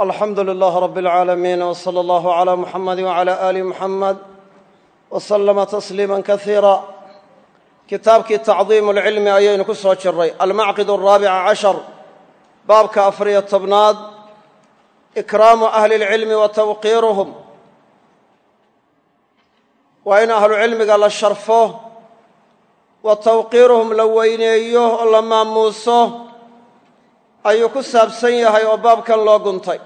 alxamdu lilaah rab اlcaalamiin w slى اllah عlى muxamadi wعlى ali muxamed w slama tasliima kasiira kitaabkii tacdiim اlcilmi ayaynu ku soo jiray almacqid الraabica cashar baabka afariyo tobnaad ikraamu ahli اlcilmi wa tawqiiruhum waa in ahlucilmiga la sharfo wa tawqiiruhum la weyneeyo oo la maamuuso ayuu ku saabsan yahay oo baabkan loo guntay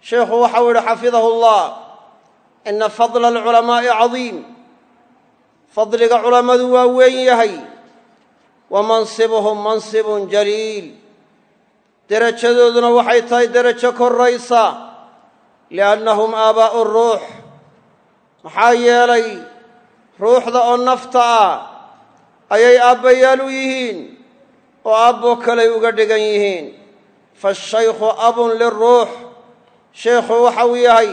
sheikhu waxau yidhi xafidahu اllah ina fadla alculamaa'i cadiim. Fadliga culammadu waa weyn yahay. Wa mansibuhum mansibun jaliil. Derajadooduna waxay tahay derajo korraysa liannahum aabaa'u ruux. Maxaa yeelay ruuxda oo nafta ah ayay aabbayaal u yihiin oo aabbo kaley uga dhigan yihiin. Faashaykhu abun liruux sheekhu waxa uu yahay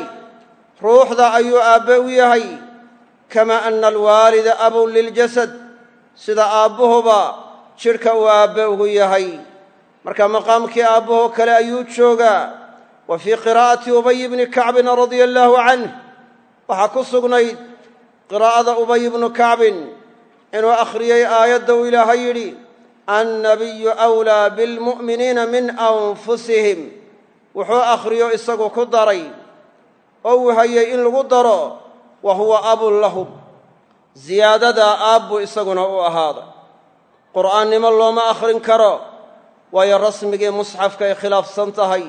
ruuxda ayuu aabbe u yahay kamaa anna alwaalida abun liljasad sida aabbuhuba jidhka uu aabbe ugu yahay. Marka maqaamkii aabbuhoo kale ayuu joogaa wa fii qiraa'ati ubay bni kacbin radia allaahu canh waxaa ku sugnayd qiraa'ada ubay bnu kacbin inuu akhriyey aayadda uu ilaahay yidhi annabiyu wlaa bilmu'miniina min anfusihim wuxuu akhriyo isagu ku daray. Oo uu in lagu daro wa huwa abun lahum. Siyaadadaa aabbuu isaguna u ahaaday qur'aannimo looma akhrin karo waayo rasmigii musxafka ay khilaafsan tahay.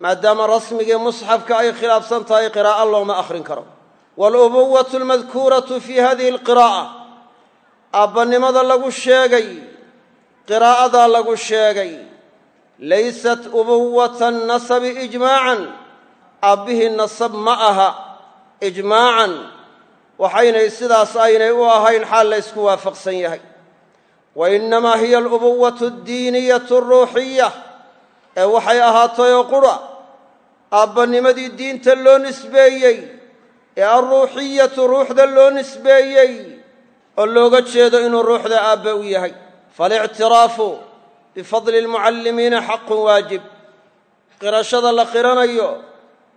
Maadaama rasmigii musxafka ay khilaafsan tahay qiraa'o looma akhrin karo. Walubuwatu almadkuuratu fii hadihi alqiraa'a aabbannimada lagu sheegay qiraa'adaa lagu sheegay laysat ubuwata nasabi ijmaacan aabbihii nasab ma aha ijmaacan waxaynay sidaas aynay u ahayn xaal la ysku waafaqsan yahay wa innamaa hiya alubuwatu addiiniyatu aruuxiya ee waxay ahaatay oo qura aabbanimadii diinta loo nisbeeyey ee alruuxiyatu ruuxda loo nisbeeyey oo looga jeedo inuu ruuxda aabbe u yahay bifadli almucallimiina xaqun waajib. Qirashada la qiranayo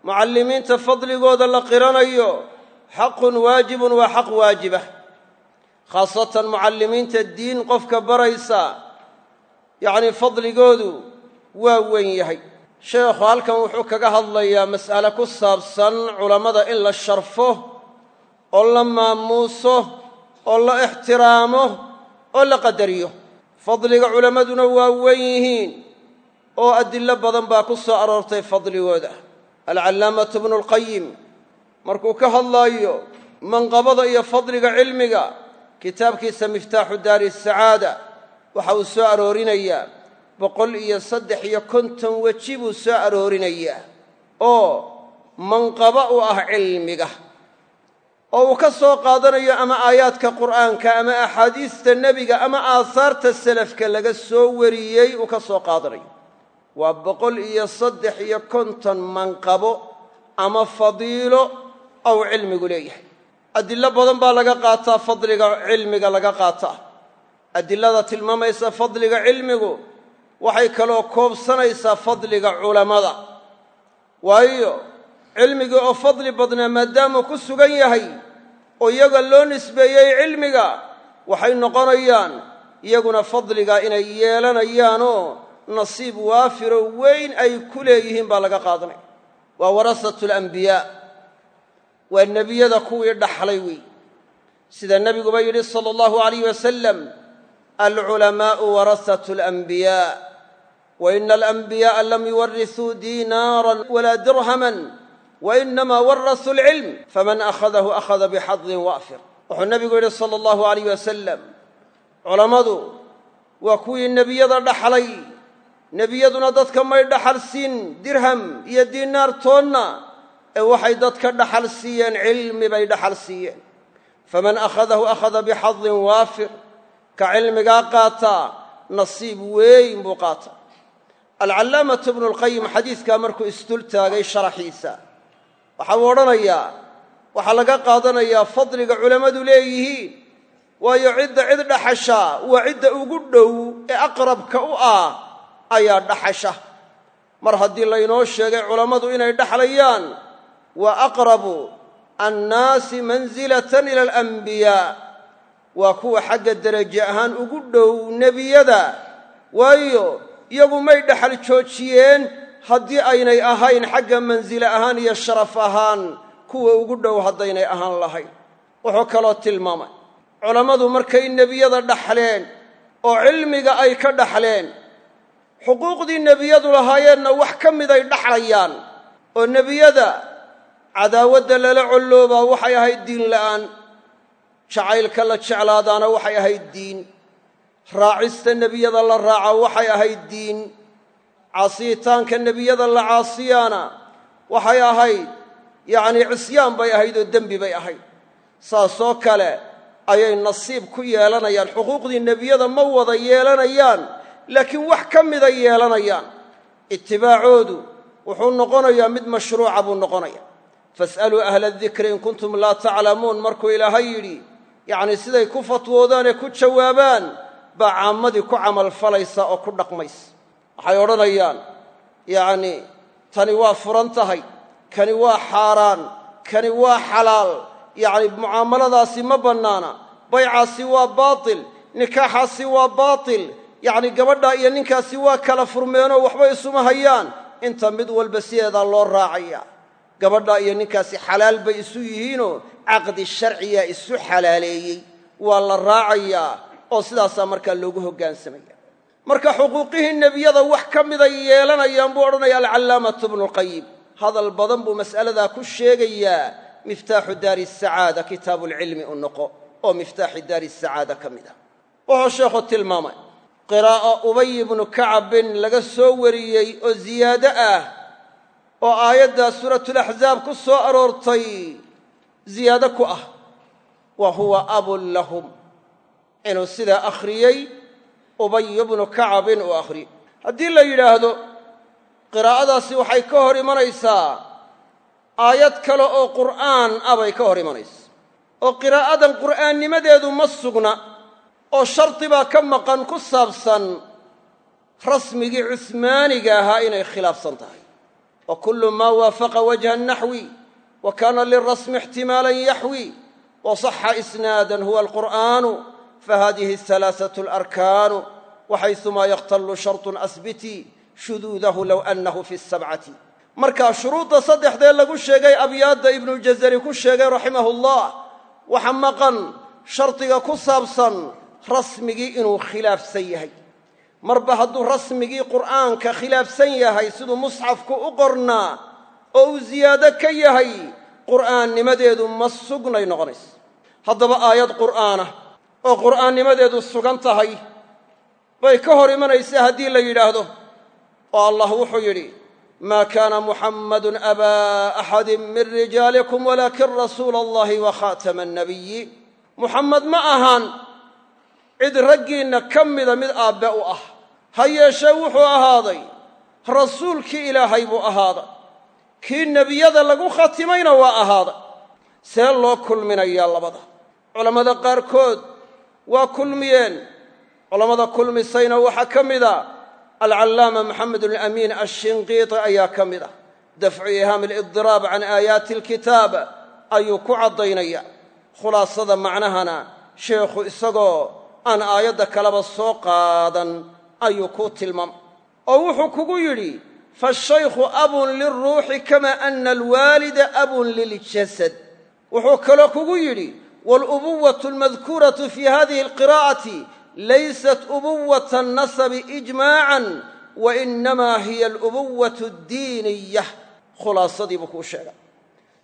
mucallimiinta fadligooda la qiranayo xaqun waajibun waa xaq waajibah khaasatan mucallimiinta diin qofka baraysa yacnii fadligoodu waa weyn yahay. Sheekhu halkan wuxuu kaga hadlayaa mas'ale ku saabsan culammada in la sharfo oo la maamuuso oo la ixtiraamo oo la qadariyo fadliga culammaduna waa weyn yihiin oo adillo badan baa ku soo aroortay fadligooda. Alcallaamatu bnu lqayim markuu ka hadlaayo manqabada iyo fadliga cilmiga kitaabkiisa miftaaxu daari sacaada waxa uu soo aroorinayaa boqol iyo saddex iyo konton weji buu soo aroorinayaa oo manqabo u ah cilmiga oo uu ka soo qaadanayo ama aayaadka qur'aanka ama axaadiista nebiga ama aahaarta selafka laga soo wariyey uu ka soo qaadanayo. Waa boqol iyo saddex iyo konton manqabo ama fadiilo ou cilmigu leeyahay. Adillo badan baa laga qaataa fadliga cilmiga laga qaataa. Adilada tilmaamaysa fadliga cilmigu waxay kaloo koobsanaysaa fadliga culammada waayo cilmigii oo fadli badnaa maadaamuu ku sugan yahay oo iyaga loo nisbeeyey cilmiga waxay noqonayaan iyaguna fadliga inay yeelanayaanoo nasiib waafiro weyn ay ku leeyihiin baa laga qaadanaya waa warasatu alambiyaa waa nebiyada kuwii dhaxlay wey sida nebiguba yidhi sala allahu alayh wasalam alculamaa'u warasatu alanbiyaa wa ina alanbiya'a lam yuwarisuu diinaaran walaa dirhaman wa inamaa warasuu alcilm faman akhadahu akhada bixadin waafir wuxuu nebigu yidhi sala allahu alayh wasalam culammadu waa kuwii nebiyada dhaxlay nebiyaduna dadka may dhaxal siin dirham iyo diinaar toonna ee waxay dadka dhaxal siiyeen cilmi bay dhaxal siiyeen faman akhadahu akhada bixadin waafir ka cilmigaa qaataa nasiib weyn buu qaataa alcallaamatu bnu lqayim xadiidkaa markuu isdul waxa uu odhanayaa waxaa laga qaadanayaa fadliga culammadu leeyihiin waayo cidda cid dhaxashaa waa cidda ugu dhow ee aqrabka u ah ayaa dhaxasha. Mar haddii laynoo sheegay culammadu inay dhexlayaan wa aqrabu annaasi mansilatan ila alanbiyaa waa kuwa xagga deraje ahaan ugu dhow nebiyada waayo iyagu may dhexal joojiyeen haddii aynay ahayn xagga mansile ahaan iyo sharaf ahaan kuwa ugu dhow haddaynay ahaan lahayn. Wuxuu kaloo tilmaamay culammadu markay nebiyada dhaxleen oo cilmiga ay ka dhaxleen xuquuqdii nebiyadu lahaayeenna wax ka miday dhaxlayaan oo nebiyada cadaawadda lala colloobaa waxay ahayd diin la'aan jacaylka la jeclaadaana waxay ahayd diin raacista nebiyada la raaca waxay ahayd diin caasiyitaanka nebiyada la caasiyaana waxay ahayd yacnii cisyaan bay ahayd oo dembi bay ahayd. Saasoo kale ayay nasiib ku yeelanayaan. Xuquuqdii nebiyada ma wada yeelanayaan laakiin wax ka mida yeelanayaan. Itibaacoodu wuxuu noqonayaa mid mashruuca buu noqonaya fas'aluu ahla adikri in kuntum laa taclamuun. Markuu ilaahay yidhi yacnii siday ku fatwoodaan ee ku jawaabaan baa caammadii ku camalfalaysa oo ku dhaqmaysa waxay odhanayaan yacnii tani waa furan tahay kani waa xaaraan kani waa xalaal. Yacni mucaamaladaasi ma bannaana baycaasi waa baatil nikaaxaasi waa baatil. Yacni gabadhaa iyo ninkaasi waa kala furmeenoo waxba isuma hayaan. Inta mid walba sideedaa loo raacaya gabadhaa iyo ninkaasi xalaal bay isu yihiinoo caqdi sharciyaa isu xalaaleeyey. Waa la raacayaa oo sidaasaa markaa loogu hoggaansamaya marka xuquuqihii nebiyada wax ka miday yeelanayaan buu odhanaya alcallaamatu bnulqayim hadal badan buu mas'aladaa ku sheegayaa miftaaxu daari sacaada kitaabuulcilmi u noqo oo miftaaxi daari sacaada ka mid ah wuxuu sheekhu tilmaamay qiraa'o ubay ibnu kacabin laga soo wariyey oo ziyaado ah oo aayaddaa suuratulaxzaab ku soo aroortay ziyaado ku ah. Wa huwa abun lahum. Inuu sidaa akhriyey ubayu bnu kacabin uu akhriyey haddii la yidhaahdo qiraa'adaasi waxay ka hor imanaysaa. Aayad kale oo qur'aan ah bay ka hor imanaysa. Oo qiraa'adan qur'aannimadeedu ma sugna oo shardi baa ka maqan ku saabsan rasmigii cuhmaaniga ahaa inay khilaafsan tahay. Wa kullu maa waafaqa wajha naxwi wa kaana lirasmi ixtimaalan yaxwi wa saxa isnaadan huwa alqur'aanu fahadihi alaaثaة alarkaanu waxaysumaa yakhtallu sharطun asbiti shuduudahu low annahu fi sabcati markaa shuruudda saddexdee lagu sheegay abyaadda ibnuljazari ku sheegay raximahu llah waxa maqan shardiga ku saabsan rasmigii inuu khilaafsan yahay marba hadduu rasmigii qur'aanka khilaafsan yahay siduu musxafku u qornaa oo uu ziyaado ka yahay qur'aannimadeedu ma sugnay noqonaysa haddaba aayad qur'aanah oo qur'aannimadeedu sugan tahay bay ka hor imanaysaa haddii la yidhaahdo. Oo allah wuxuu yidhi maa kaana muxammadun abaa axadin min rijaalikum walaakin rasuula allahi wa khaatama annabiyiin muxammed ma ahaan cid raggiinna ka mida mid aabbe u ah. Ha yeeshee wuxuu ahaaday rasuulkii ilaahay buu ahaaday. Kii nebiyada lagu khatimayna waa ahaaday. See loo kulminayaa labada. Culammada qaarkood waa kulmiyeen. Culammada kulmisayna waxaa ka mida. Alcallaama maxamed alamiin ashinqiiti ayaa ka mid ah dafcu ihaam alidiraab can aayaati alkitaab ayuu ku caddaynaya khulaasada macnahana sheekhu isagoo aan aayadda kaleba soo qaadan ayuu ku tilmaamay oo wuxuu kugu yidhi faashaykhu abun lilruuxi kama ana alwaalida abun liljasad wuxuu kaloo kugu yidhi walubuwatu almadkuuratu fi hadihi alqiraa'ati laysat ubuwata annasabi ijmaacan wa inamaa hiya alubuwatu addiiniya khulaasadii buu kuu sheegay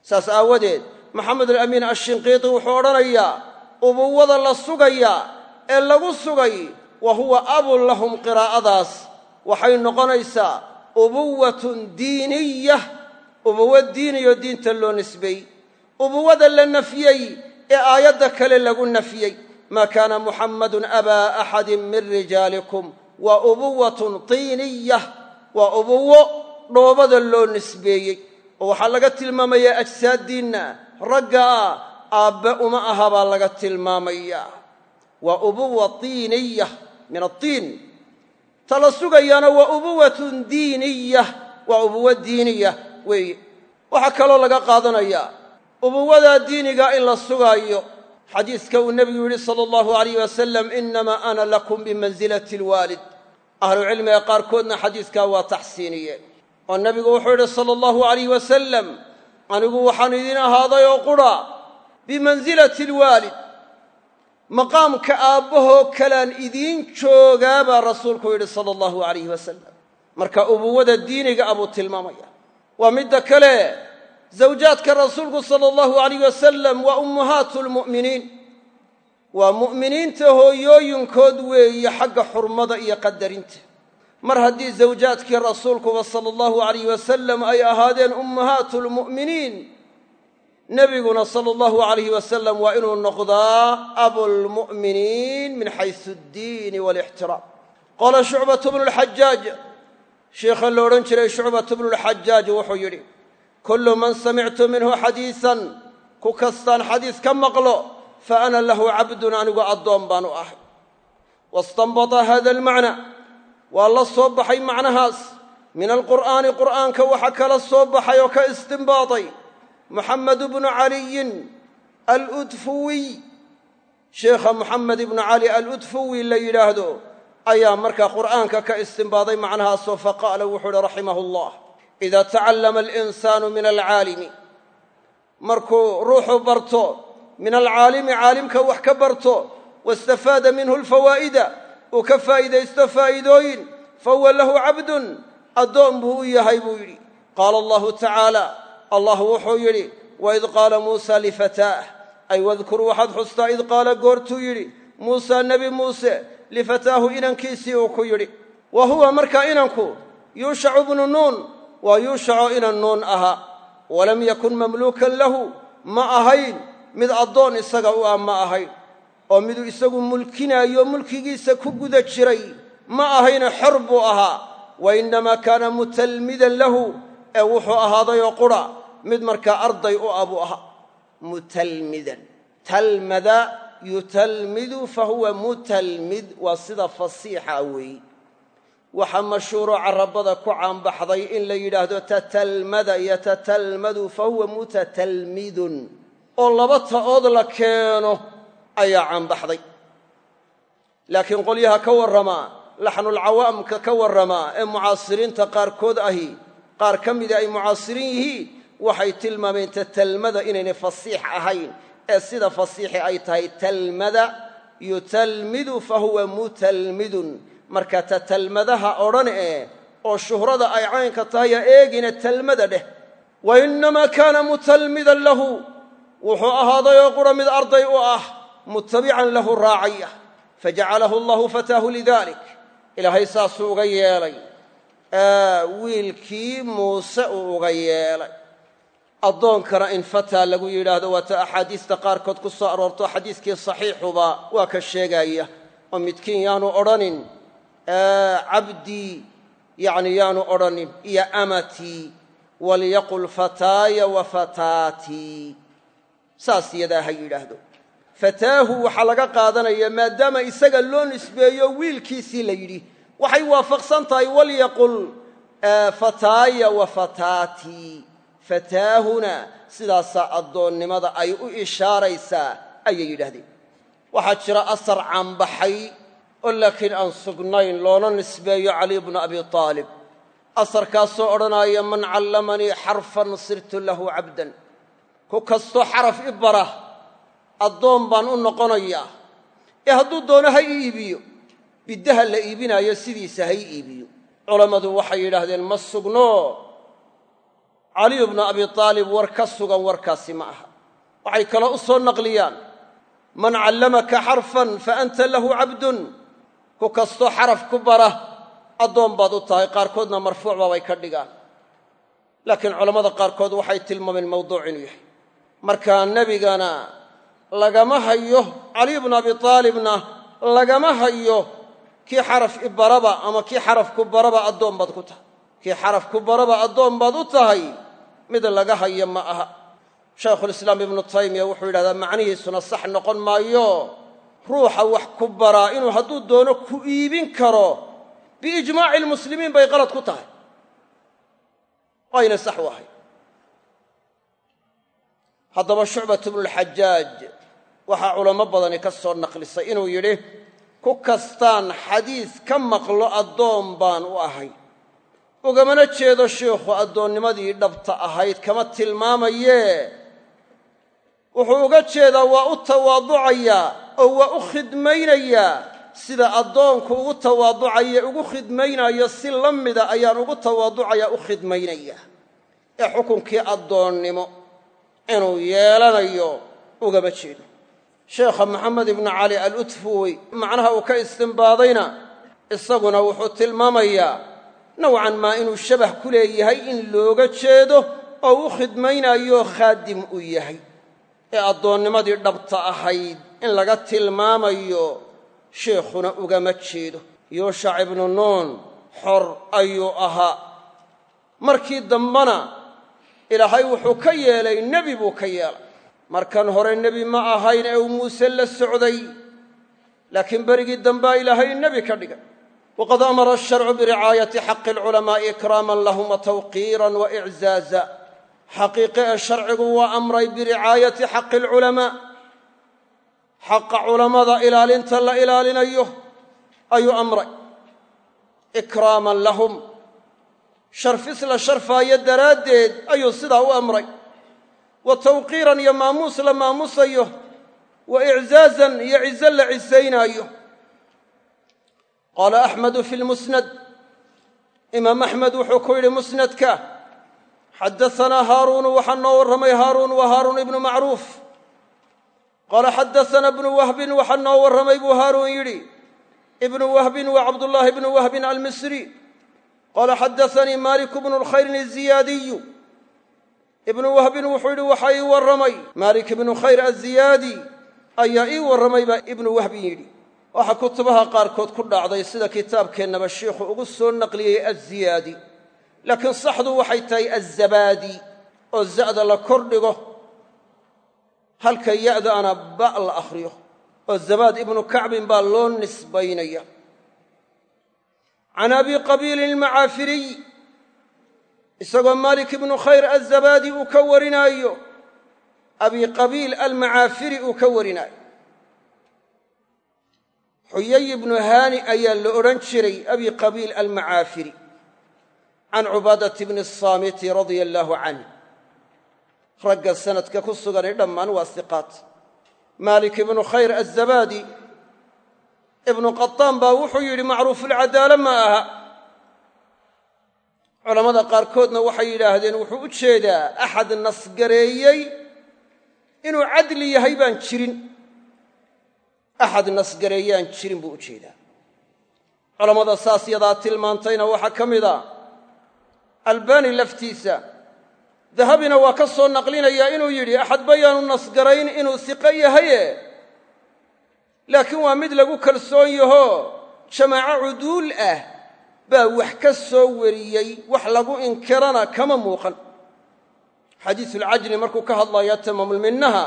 saas aawadeed maxamed alamiin ashinqiiti wuxuu odhanayaa ubuwada la sugayaa ee lagu sugay wa huwa abun lahum qiraa'adaas waxay noqonaysaa ubuwatun diiniya ubuwo diiniyo diinta loo nisbeey ubuwada la nafyey ee aayadda kale lagu nafyey maa kaana muxammadun abaa axadin min rijaalikum waa ubuwatun tiiniya waa ubuwo dhoobada loo nisbeeyey. Oo waxaa laga tilmaamayaa ajsaaddiinna ragga ah aabbe uma aha baa laga tilmaamayaa. Waa ubuwa tiiniya min atiin ta la sugayaana waa ubuwatun diiniya waa ubuwa diiniya weeye waxaa kaloo laga qaadanayaa ubuwadaa diiniga in la sugaayo. Xadiiska uu nebigu yidhi sala allahu alayh wasalam innamaa ana lakum bimansilati alwaalid. Ahlucilmiga qaarkoodna xadiiskaa waa taxsiiniyeen oo nebigu wuxuu yidhi sala allahu alayh wasalam anigu waxaan idin ahaaday oo qudha bimansilati alwaalid. Maqaamka aabbahoo kalaan idiin joogaa baa rasuulku yidhi sala allahu alayh wasalam marka ubuwada diiniga abuu tilmaamaya. Waa midda kale zawjaadka rasuulku sala allahu alayh wasalam waa ummahaatu lmu'miniin waa mu'miniinta hooyooyinkood weeye xagga xurmada iyo qadarinta mar haddii zawjaadkii rasuulkuba sala allahu alayh wasalam ay ahaadeen ummahaatu lmu'miniin nebiguna sala allahu alayh wasalam waa inuu noqdaa abulmu'miniin min xaysu addiini waalixtiraam qaala shucbatu bnu lxajaaj sheikha la odhan jiray shucbatu bnu lxajaaj wuxuu yidhi kullu man samictu minhu xadiisan ku kastaan xadiis ka maqlo fa ana lahu cabdun anigu addoon baanu ahay wastanbata hada almacna waa la soo baxay macnahaas min alqur'aani qur'aanka waxa kala soo baxay oo ka istinbaaday muxamedu bnu caliyin aludfuwiy sheikha muxamed ibnu cali aludfuwi la yidhaahdo ayaa markaa qur'aanka ka istinbaaday macnahaasoo faqaala wuxuu uhi raximahu allah ida tacallama alinsaanu min alcaalimi markuu ruuxu barto min alcaalimi caalimka wax ka barto wastafaada minhu alfawaa'ida uu ka faa'iidaysto faa'iidooyin fahuwa lahu cabdun addoon buu u yahay buu yidhi qaala allahu tacaala allah wuxuu yidhi waid qaala muusa lifataah ay wadkur waxaad xustaa id qaala goortuu yidhi muusaa nebi muuse lifataahu inankiisii uu ku yidhi wa markaa inanku yuushacu bnu waa yuushaco inan nuun ahaa walam yakun mamluukan lahu. Ma ahayn. Mid addoon isaga u ah ma ahayn. Oo miduu isagu mulkinaayo mulkigiisa ku guda jiray. Ma ahayne xor buu ahaa. Wa innamaa kaana mutalmidan lahu. Ee wuxuu ahaadayoo qudha mid markaa arday u ah buu mutalmidan. Talmada yutalmidu fa huwa mutalmid. Waa sida fasiixa weeye waxaa mashhuuro carabada ku caanbaxday in la yidhaahdo tatalmada yatatalmadu fa huwa mutatalmidun oo laba ta'ood la keeno ayaa caanbaxday. Laakiin qolyaha ka warramaa laxnulcawaamka ka warramaa ee mucaasiriinta qaarkood ahi qaar ka mida ay mucaasiriin yihiin waxay tilmaameen tatalmada inaynay fasiix ahayn ee sida fasiixi ay tahay talmada yutalmidu fa huwa mutalmidun marka tatalmadaha odhan ee oo shuhrada ay caynka tahay ha eegina talmada dheh. Wa innamaa kaana mutalmidan lahu. Wuxuu ahaadayoo qura mid arday u ah mutabican lahu raacaya. Fajacalahu allahu fataahu lidalik. Ilaahay saasuu uga yeelay. Wiilkii muuse uu uga yeelay. Addoonkana in fataa lagu yidhaahdo waata axaadiista qaarkood ku soo aroorto xadiiskii saxiixuba waa ka sheegaya. Oo midkiin yaanu odhanin cabdii yacni yaanu odhanin iyo amatii walyaqul fataaya wa fataatii saas yadaa ha yidhaahdo. Fataahu waxaa laga qaadanaya maadaama isaga loo nisbeeyo wiilkiisii la yidhi. Waxay waafaqsan tahay walyaqul fataaya wa fataatii fataahuna sidaasaa addoonnimada ay u ishaaraysaa ayay yidhaahdeen. Waxaa jira asar caanbaxay oo laakiin aan sugnayn loona nisbeeyo cali bnu abi aalib asarkaasoo odhanaya man callamanii xarfan sirtu lahu cabdan. Ku kastoo xaraf i bara addoon baan u noqonayaa. Ee hadduu doono ha ii iibiyo. Biddaha la iibinaayo sidiisa ha ii iibiyo. Culammadu waxay yidhaahdeen ma sugno. Caliyu bnu abi aalib war ka sugan warkaasi ma aha. Waxay kaloo u soo naqliyaan man callamaka xarfan fa anta lahu cabdun ku kastoo xaraf ku bara addoon baad u tahay qaarkoodna marfuucba bay ka dhigaan. Laakiin culammada qaarkood waxay tilmaameen mawduuc inuu yahay. Markaa nebigana lagama hayo caliy bnu abi aalibna lagama hayo kii xaraf i baraba ama kii xaraf ku baraba addoon baad ku tahay. Kii xaraf ku baraba addoon baad u tahay mid laga hayo ma aha. Shaykhulislaam ibnu taymiya wuxuu yidhahdaa macnihiisuna sax noqon maayo ruuxa wax ku baraa inuu hadduu doono ku iibin karo biijmaaci lmuslimiin bay qalad ku tahay. Oo ayna sax u ahayn haddaba shucbat bnulxajaaj waxaa culamo badani ka soo naqlisay inuu yidhi ku kastaan xadiis ka maqlo addoon baan u ahay. Ugamana jeedo shiikhu addoonnimadii dhabta ahayd kama tilmaamayee wuxuu uga jeedaa waa u tawaaducayaa oo waa u khidmaynayaa sida addoonku ugu tawaaducaye ugu khidmaynayo si la mida ayaan ugu tawaaducaya u khidmaynaya. Ee xukunkii addoonnimo inuu yeelanayo ugama jeedo. Sheekha maxamed ibnu cali alutfuwi macnaha uu ka istimbaadayna isaguna wuxuu tilmaamayaa nowcan maa inuu shabah ku leeyahay in looga jeedo oo u khidmaynayo khaadim u yahay. Ee addoonnimadii dhabta ahayd in laga tilmaamayo sheikhuna ugama jeedo. Yuushac ibnu nuun xor ayuu ahaa. Markii dambena ilaahay wuxuu ka yeelay nebi buu ka yeelay. Markan hore nebi ma ahayn ee uu muuse la socday laakiin berigii dambaa ilaahay nebi ka dhigay waqad amara asharcu biricaayati xaqi alculamaa'i ikraaman lahum wa tawqiiran wa iczaaza. Xaqiiqe ee sharcigu waa amray biricaayati xaqi alculamaa xaqa culammada ilaalinta la ilaalinayo ayuu amray. Ikraaman lahum. Sharfis la sharfaayo daraaddeed ayuu sidaa u amray. Wa tawqiiran iyo maamuus la maamusayo. Wa iczaazan iyo cizo la cisaynaayo qaala axmedu fi lmusnad. Imaam axmed wuxuu ku yidhi musnadka xadaanaa haaruunu waxaa noo warramay haaruun wa ibnu macruuf qaala xadaana bnu wahbin waxaa noo warramay buu haaruun yidhi ibnu wahbin wa cabdullaahi bnu wahbin almisri qaala xadaanii maliku bnu lkhayrin aziyaadiyu ibnu wahbin wuxuu yidhi waxaa ii warramay maalik ibnu khayr aziyaadi ayaa ii warramay baa ibnu wahbin yidhi waxaa kutubaha qaarkood ku dhacday sida kitaabkeennaba shiikhu ugu soo naqliyey aziyaadi laakiin saxdu waxay tahay azabaadi oo za'da la kor dhigo halka ya'daana ba' la akhriyo oo zabaad ibnu kacbin baa loo nisbaynaya. Can abi qabiilin almacaafiriy isagoo maalik ibnu khayr azabaadi uu ka warinaayo abi qabiil almacaafiri uu ka warinaayo. Xuyay ibnu haani ayaa la odhan jiray abi qabiil almacaafiri can cubaadati bni asaamiti radia allaahu canh ragga sanadka ku suganay dhammaan waa siqaat maalik ibnu khayr azabaadi ibnu qataan baa wuxuu yidhi macruufulcadaala ma aha. Culammada qaarkoodna waxay yidhaahdeen wuxuu u jeedaa axad nasgareeyey inuu cadli yahay baan jirin. Axad nasgareeyaan jirin buu u jeedaa. Culammada saas yadaa tilmaantayna waxaa ka mid a albaani laftiisa dahabina waa ka soo naqlinayaa inuu yidhi axad bayaanu nasgarayn inuu siqo yahaye? Laakiin waa mid lagu kalsoon yaho. Jamaaco cuduul ah baa wax ka soo wariyey wax lagu inkirana kama muuqan. Xadiisulcajli markuu ka hadlaya tamaamulminnaha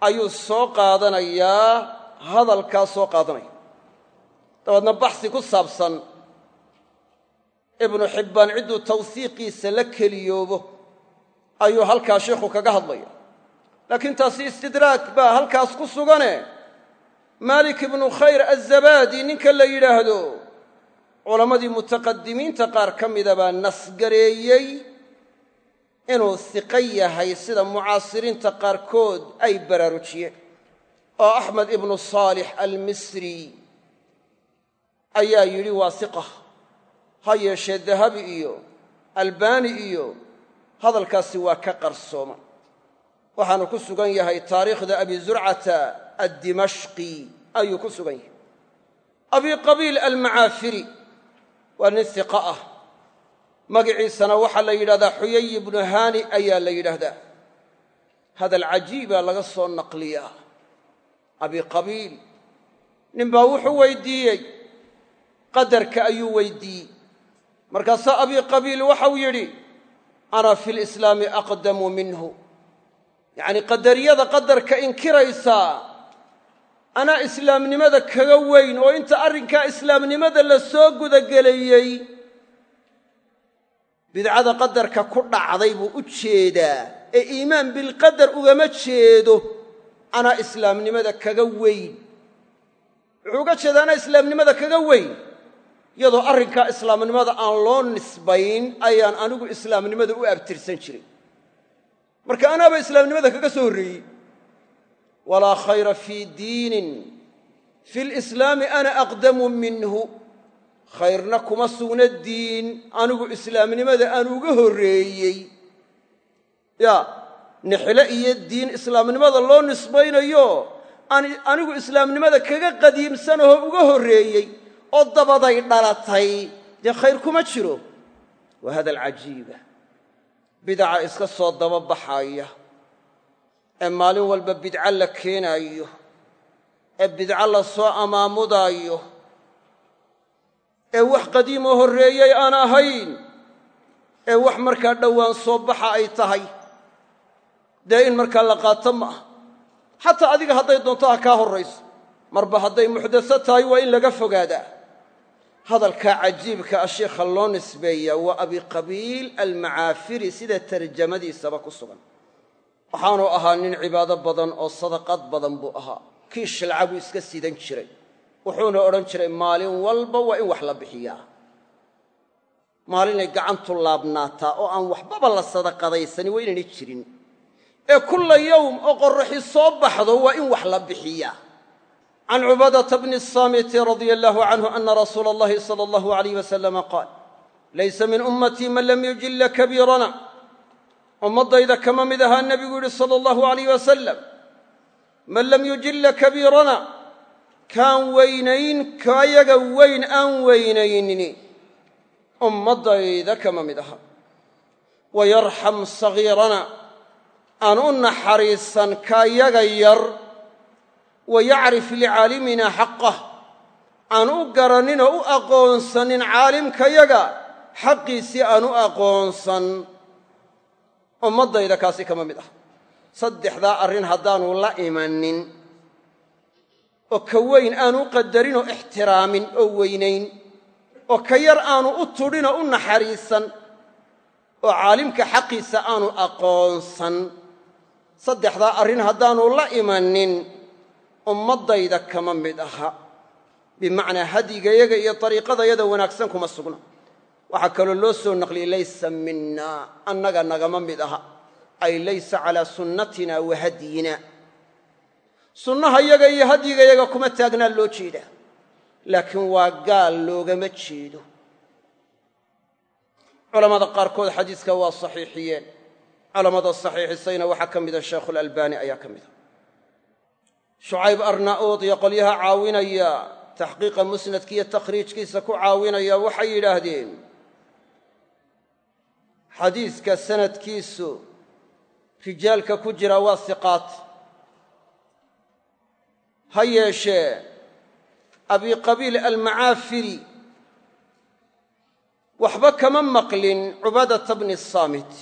ayuu soo qaadanayaa hadalkaa soo qaadanaya. Dabeedna baxsi ku saabsan ibnu xibbaan cidduu tawsiiqiisa la keliyoobo ayuu halkaa sheikhu kaga hadlaya. Laakiin taasi istidraag baa halkaas ku sugane. Maalik ibnu khayr azabaadi ninka la yidhaahdo culammadii mutaqadimiinta qaar ka mida baa nasgareeyey inuu siqo yahay sida mucaasiriinta qaarkood ay baraarujiyeen. Oo axmed ibnu saalix almisri ayaa yidhi waa siqa ha yeeshee dahabi iyo albaani iyo hadalkaasi waa ka qarsooma. Waxaanu ku sugan yahay taariikhda abi zurcata addimashqi ayuu ku sugan yahay. Abi qabiil almacaafiri waa nin siqa ah. Magiciisana waxaa la yidhahdaa xuyay ibnu haani ayaa la yidhaahdaa hadal cajiibaa laga soo naqliyaa. Abi qabiil ninbaa wuxuu weydiiyey. Qadarka ayuu weydiiyey. Markaasaa abi qabiil waxau yidhi ana fi lislaami aqdamu minhu yacnii qadariyada qadarka inkiraysaa anaa islaamnimada kaga weyn oo inta arrinkaa islaamnimada la soo gudagelayey bidcada qadarka ku dhacday buu u jeedaa ee iimaan bilqadar ugama jeedo anaa islaamnimada kaga weyn wuxuu uga jeedaa anaa islaamnimada kaga weyn iyadoo arrinkaa islaamnimada aan loo nisbayn ayaan anigu islaamnimada u abtirsan jiray marka anaaba islaamnimada kaga soo horreeyey walaa khayra fii diinin fi lislaami ana aqdamu minhu khayrna kuma sugna diin anigu islaamnimada aan uga horreeyey. Ya nixle iyo diin islaamnimada loo nisbaynayo anigu islaamnimada kaga qadiimsanahoo uga horreeyey oo dabaday dhalatay dee khayr kuma jiro? Waa hada alcajiiba. Bidaca iska soo daba baxaya ee maalin walba bidco la keenaayo. Ee bidco la soo amaamudaayo ee wax qadiimoo horreeyey aan ahayn. Ee wax markaa dhowaan soo baxa ay tahay. Dee in markaa la qaato ma ah xataa adiga hadday doonto ha kaa horrayso. Marba hadday muxdaso tahay waa in laga fogaadaa hadalkaa cajiibka a sheikha loo nisbeeyaa waa abiqabiil almacaafiri sida tarjamadiisaba ku sugan. Waxaanu ahaa nin cibaado badan oo sadaqad badan buu ahaa. Kii shilca buu iska sidan jiray. Wuxuuna odhan jiray maalin walba waa in wax la bixiyaa. Maalinay gacantu laabnaataa oo aan waxbaba la sadaqadaysani waa inaynay jirin. Ee kulla yowm oo qorraxi soo baxdo waa in wax la bixiyaa can cubaadata bni saamiti radia allahu canhu ana rasuula allahi sala allahu alayh wasalama qaal laysa min ummatii man lam yujilla kabiirana ummaddayda kama mid ahaa nebigu yidhi sala allahu alayh wasalam man lam yujilla kabiirana kaan weynayn kaayaga weyn aan weynaynin ummaddayda kama mid aha wayarxam sagiirana aan u naxariisan kaayaga yar wayacrif licaalimina xaqah aan u garanin oo u aqoonsanin caalimkayaga xaqiisii aan u aqoonsan ummaddayda kaasi kama mid ah saddexdaa arrin haddaanu la imanin oo ka weyn aanu u qadarin oo ixtiraamin oo weynayn oo ka yar aanu u tudhin oo u naxariisan oo caalimka xaqiisa aanu aqoonsan saddexdaa arrin haddaanu la imanin ummaddayda kama mid aha. Bimacnaa hadyigayaga iyo dariiqadayada wanaagsan kuma sugna waxaa kaloo loo soo naqliyey laysa minna annaga nagama mid aha. Ay laysa calaa sunnatina wa hadyina sunnahayaga iyo hadyigayaga kuma taagnaa loo jeedaa. Laakiin waa gaal loogama jeedo. Culammada qaarkood xadiiska waa saxiixiyeen. Culammada saxiixisayna waxaa ka mida sheikhulalbaani ayaa ka mida shucayb arna'uud iyo qolyaha caawinaya taxqiiqa musnadka iyo takhriijkiisa ku caawinaya waxay yidhaahdeen xadiiska sanadkiisu rijaalka ku jira waa siqaat ha yeeshee abiqabiil almacaafiri waxba kama maqlin cubaadata bni saamit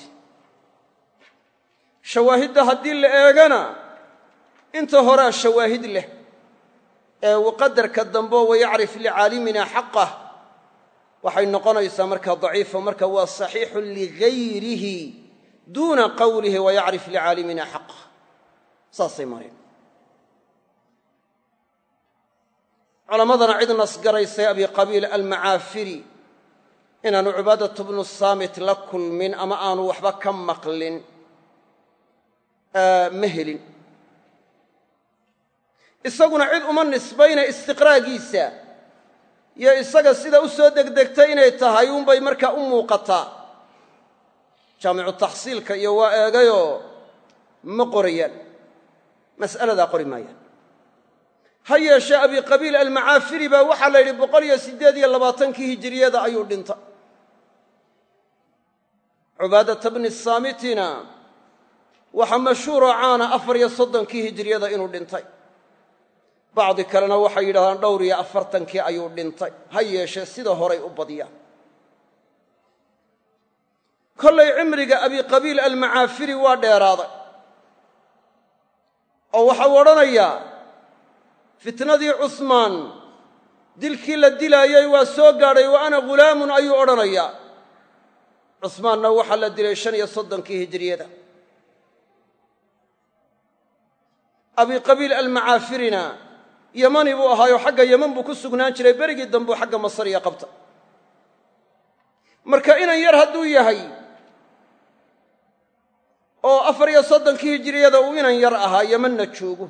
shawaahidda haddii la eegana inta horea shawaahid leh ee qadarka dambe wayacrif licaalimina xaqah waxay noqonaysaa markaa daciifa marka waa saxiixun ligayrihi duuna qowlihi wayacrif licaalimina xaqah saasay mareen culammadana cid nasgaraysay abiqabiil almacaafiri inaanu cubaadatu bnu saamit la kulmin ama aanu waxba ka maqlin ma helin isaguna cid uma nisbayna istiqraagiisa iyo isaga sida u soo degdegtay inay tahay uunbay markaa u muuqataa. Jaamicu taxsiilka iyo waa eegayoo ma qorayaan mas'aladaa qori maayaan. Ha yeeshee abiqabiil almacaafiri baa waxaa la yidhi boqol iyo siddeed iyo labaatankii hijiriyada ayuu dhintay. Cubaadata bni saamitina waxaa mashhuuroo caana afar iyo soddonkii hijiriyada inuu dhintay bacdi kalena waxay yidhahdaan dhowr iyo afartankii ayuu dhintay. Ha yeeshee sida horay u badiyaan kollay cimriga abiqabiil almacaafiri waa dheeraaday. Oo waxau odhanayaa fitnadii cusmaan dilkii la dilaayey waa soo gaadhay wa ana ghulaamun ayuu odhanayaa cusmaanna waxaa la dilay shan iyo soddonkii hijiriyada abiqabiil almacaafirina yamani buu ahaayo xagga yeman buu ku sugnaan jiray berigii dambuu xagga masar iyo qabta. Marka inan yar hadduu yahay oo afar iyo soddonkii hijiriyada uu inan yar ahaa yemanna joogo.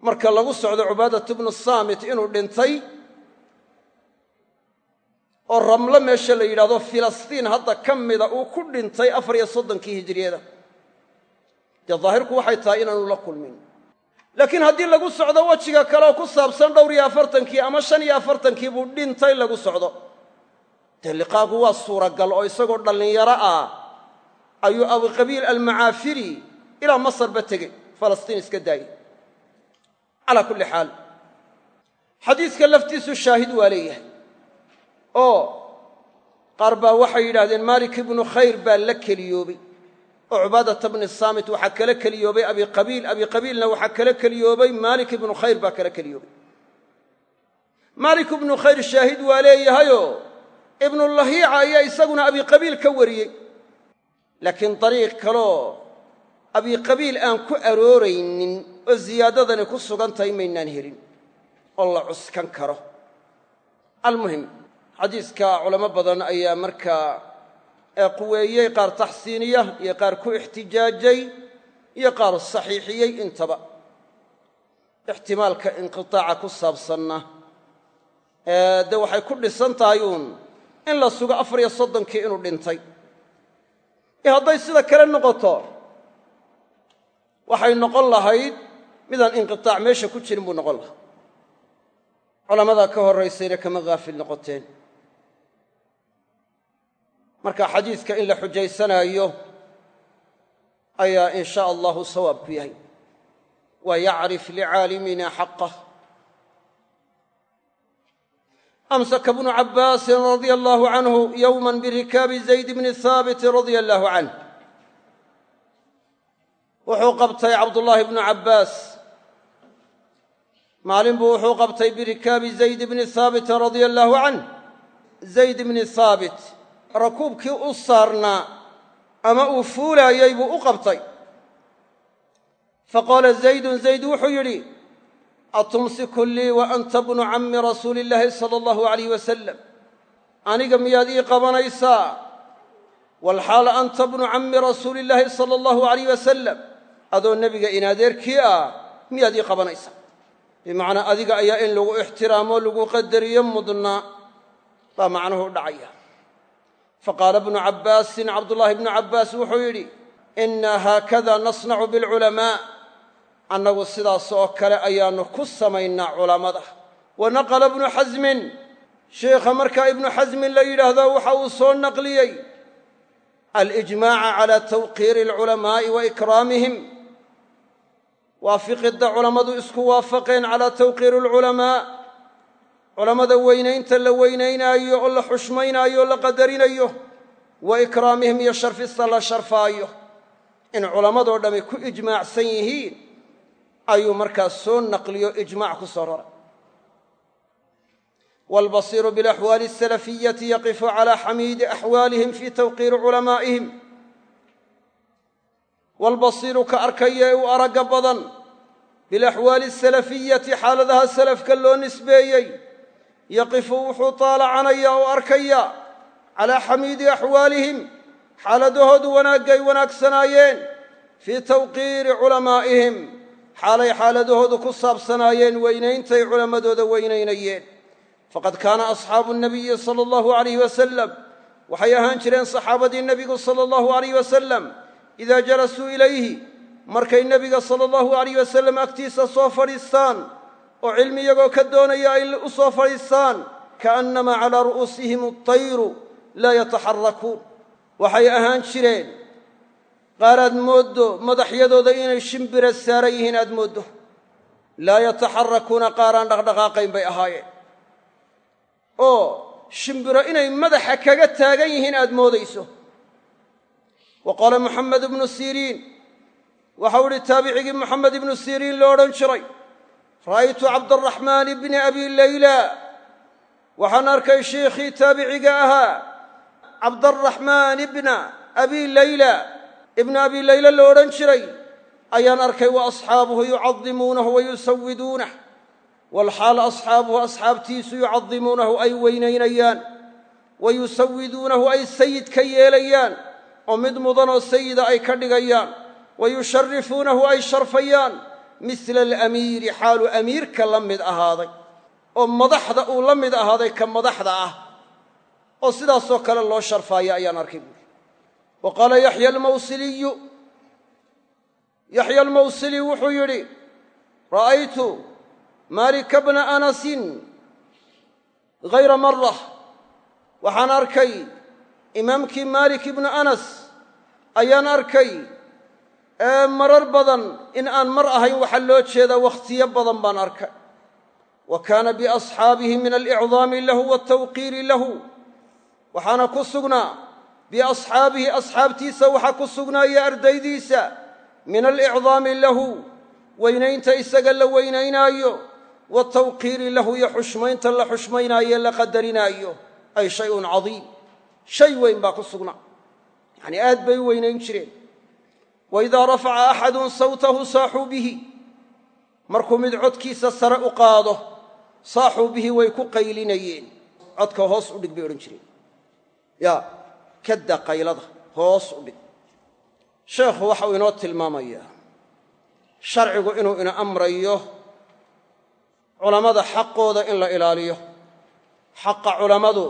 Marka lagu socdo cubaadat bnu saamit inuu dhintay oo ramlo meesha la yidhahdo filistiin hadda ka mida uu ku dhintay afar iyo soddonkii hijiriyada dee daahirku waxay tahay inaanu la kulmin laakiin haddii lagu socdo wejiga kaleoo ku saabsan dhowr iyo afartankii ama shan iyo afartankii buu dhintay lagu socdo. Dee liqaagu waa suuragal oo isagoo dhallinyaro ah ayuu abuqabiil almacaafiri ilaa masarba tegey falastiin iska daayey calaa kulli xaal xadiiska laftiisu shaahid waa leeyahay. Oo qaar baa waxay yidhahdeen maalik ibnu khayr baa la keliyoobay oo cubaadata bni saamit waxaa kala keliyoobay abiqabiil abiqabiilna waxaa kala keliyoobay maalik ibnu khayr baa kala keliyoobay. Maalik ibnu khayr shaahid waa leeyahayoo ibnulahiica ayaa isaguna abiqabiil ka wariyey. Laakiin dariiq kaloo abiqabiil aan ku arooraynin oo ziyaadadani ku sugan tahay maynaan helin oo la cuskan karo. Almuhim xadiiska culamo badan ayaa markaa quweeyey qaar taxsiiniya iyo qaar ku ixtijaajay iyo qaar saxiixiyey intaba. Ixtimaalka inqitaaca ku saabsanna. Dee waxay ku dhisan tahay uun in la sugo afar iyo soddonkii inuu dhintay. Iyo hadday sida kale noqoto waxay noqon lahayd midaan inqitaac meesha ku jirin buu noqon lahaa. Culammadaa ka horraysayna kama haafil noqoteen marka xadiidka in la xujaysanaayo ayaa in sha allahu sawaabku yahay. Wa yacrif licaalimina xaqah amsaka bnu cabbaasin radia allahu canhu yowma birikaabi zayd bni haabiti radia allahu canh wuxuu qabtay cabdullaahi bnu cabbaas maalin buu wuxuu qabtay birikaabi zayd bni haabitin radia allahu canh zayd bni haabit rakuubkii u saarnaa ama uu fuulaayey buu u qabtay. Faqaala zaydun zayd wuxuu yidhi atumsiku lii wa anta bnu cammi rasuuli illaahi sala allahu alayh wasalam aniga miyaad ii qabanaysaa? Walxaala anta bnu cammi rasuuli illaahi sala allahu alayh wasalam adoo nebiga in adeerkii ah miyaad ii qabanaysaa? Bimacnaa adiga ayaa in lagu ixtiraamo lagu qadariyo mudnaa baa macnuhu dhacaya faqaala bnu cabbaasin cabdullaahi bnu cabbaas wuxuu yidhi innaa haakada nasnacu bilculamaa annagu sidaas oo kale ayaannu ku samaynaa culammada wa naqala bnu xasmin sheikha markaa ibnu xasmin la yidhaahdo waxa uu soo naqliyey alijmaaca calaa tawqiiri alculamaa'i wa ikraamihim waafiqidda culammadu isku waafaqeen calaa tawqiiri alculamaa culammada weynaynta la weynaynaayo oo la xushmaynaayo o la qadarinayo wa ikraamihim iyo sharfista la sharfaayo. In culammadoo dhammi ku ijmaacsan yihiin ayuu markaas soo naqliyo ijmac ku soo raray waalbasiiru bilaxwaali asalafiyati yaqifu calaa xamiidi axwaalihim fii tawqiiri culamaa'ihim. Waalbasiiru ka arkaya ee u aragga badan bilaxwaali asalafiyati xaaladaha salafka loo nisbeeyey yaqifu wuxuu taalacanaya oo arkaya calaa xamiidi axwaalihim xaaladahoodu wanaaggay wanaagsanaayeen fii tawqiiri culamaa'ihim xaalay xaaladahoodu ku saabsanaayeen weynayntay culammadooda weynaynayeen. Faqad kaana asxaabu nabiyi sala allahu alayh wasalam waxay ahaan jireen saxaabadii nebigu sala allahu alayh wasalam idaa jalasuu ilayhi markay nebiga sala allahu alayh wasalam agtiisa soo fadhiistaan oo cilmi iyagoo ka doonaya ay u soo fadhiistaan kaannamaa calaa ru'uusihim atayru laa yataxarakuun waxay ahaan jireen qaar aad mooddo madaxyadooda inay shimbira saaran yihiin aad mooddo. Laa yataxarakuuna qaaraan dhaqdhaqaaqayn bay ahaayeen. Oo shimbiro inay madaxa kaga taagan yihiin aad moodayso. Wa qaala moxamed ibnu siriin waxau idhi taabicigii moxamed ibnu siriin lo odhan jiray ra'aytu cabdaraxmaan bni abi layla waxaan arkay sheikhii taabiciga ahaa cabdaraxmaan ibna abi layla ibna abi layla la odhan jiray ayaan arkay wa asxaabuhu yucadimuunahu wa yusawiduunah walxaal asxaabuhu asxaabtiisu yucadimuunahu ay weynaynayaan wa yusawiduunahu ay sayid ka yeelayaan oo mid mudanoo sayida ay ka dhigayaan wa ay sharfayaan misla alamiiri xaalu amiirka la mid ahaaday oo madaxda uu la mid ahaaday ka madaxda ah oo sidaasoo kale loo sharfaayo ayaan arkay buuri wa qaala yaxya almawsiliyu yaxya almawsili wuxuu yidhi ra'aytu maalika bna anasin hayra mara waxaan arkay imaamkii maalik ibnu anas ayaan arkay marar badan in aan mar ahayn waxaa loo jeedaa wakhtiyo badan baan arkay wa kaana biasxaabihi min alicdaami lahu waltawqiiri lahu. Waxaana ku sugnaa biasxaabihi asxaabtiisa waxaa ku sugnaaya ardaydiisa min alicdaami lahu weynaynta isaga la weynaynaayo watawqiiri lahu iyo xushmaynta la xushmaynaayo la qadarinaayo ay shayun cadiim. Shay weyn baa ku sugnaa. Yacnii aad bay u weynayn jireen wa idaa rafaca axadun sawtahu saaxuu bihi markuu mid codkiisa sare u qaado saaxuu bihi way ku qaylinayeen codka hoos u dhig bay odhan jireen yaa kadda qaylada hoos u dhig sheekhu waxa uu inoo tilmaamayaa sharcigu inuu ina amrayo culammada xaqooda in la ilaaliyo xaqa culammadu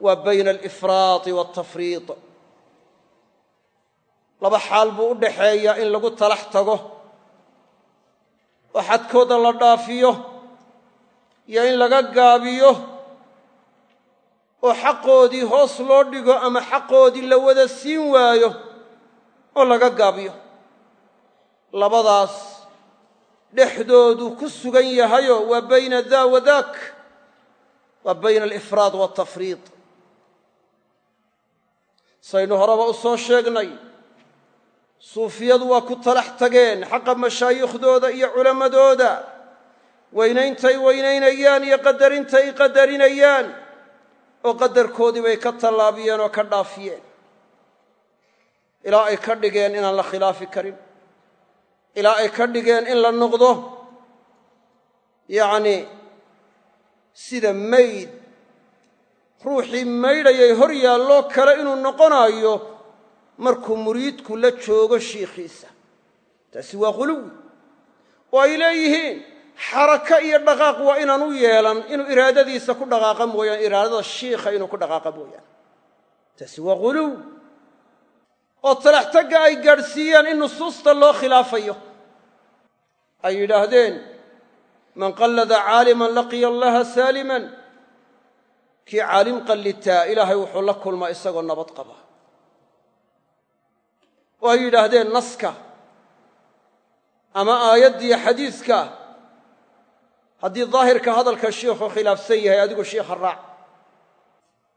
waa bayna alifraati waaltafriid laba xaal buu u dhaxeeyaa in lagu talax tago. Oo xadkooda la dhaafiyo iyo in laga gaabiyo oo xaqoodii hoos loo dhigo ama xaqoodii la wada siin waayo oo laga gaabiyo. Labadaas dhexdoodu ku sugan yahayo waa bayna daa wa daak waa bayna alifraad waaltafriid saynu horeba u soo sheegnay suufiyadu waa ku talax tageen xaqa mashaayiikhdooda iyo culammadooda weynayntay weynaynayaan iyo qadarintay qadarinayaan oo qadarkoodii bay ka tallaabiyeen oo ka dhaafiyeen. Ilaa ay ka dhigeen inaan la khilaafi karin. Ilaa ay ka dhigeen in la noqdo yacni sida mayd. Ruuxii maydhayay hor yaalloo kale inuu noqonaayo markuu muriidku la joogo shiikhiisa. Taasi waa quluwi oo ay leeyihiin xaraka iyo dhaqaaq waa inaan u yeelan inuu iraadadiisa ku dhaqaaqa mooyaane iraadada shiikha inuu ku dhaqaaqa mooyaane taasi waa quluw. Oo talaxtagga ay gaadhsiiyeen in nusuusta loo khilaafayo. Ay yidhaahdeen man qallada caaliman laqiya allaha saaliman. Kii caalim qallitaa ilaahay wuxuu la kulmaa isagoo nabad qaba oo ay yidhaahdeen naska ama aayaddiiyo xadiiska haddii daahirka hadalka shiikhu khilaafsan yahay adigu shiikha raac.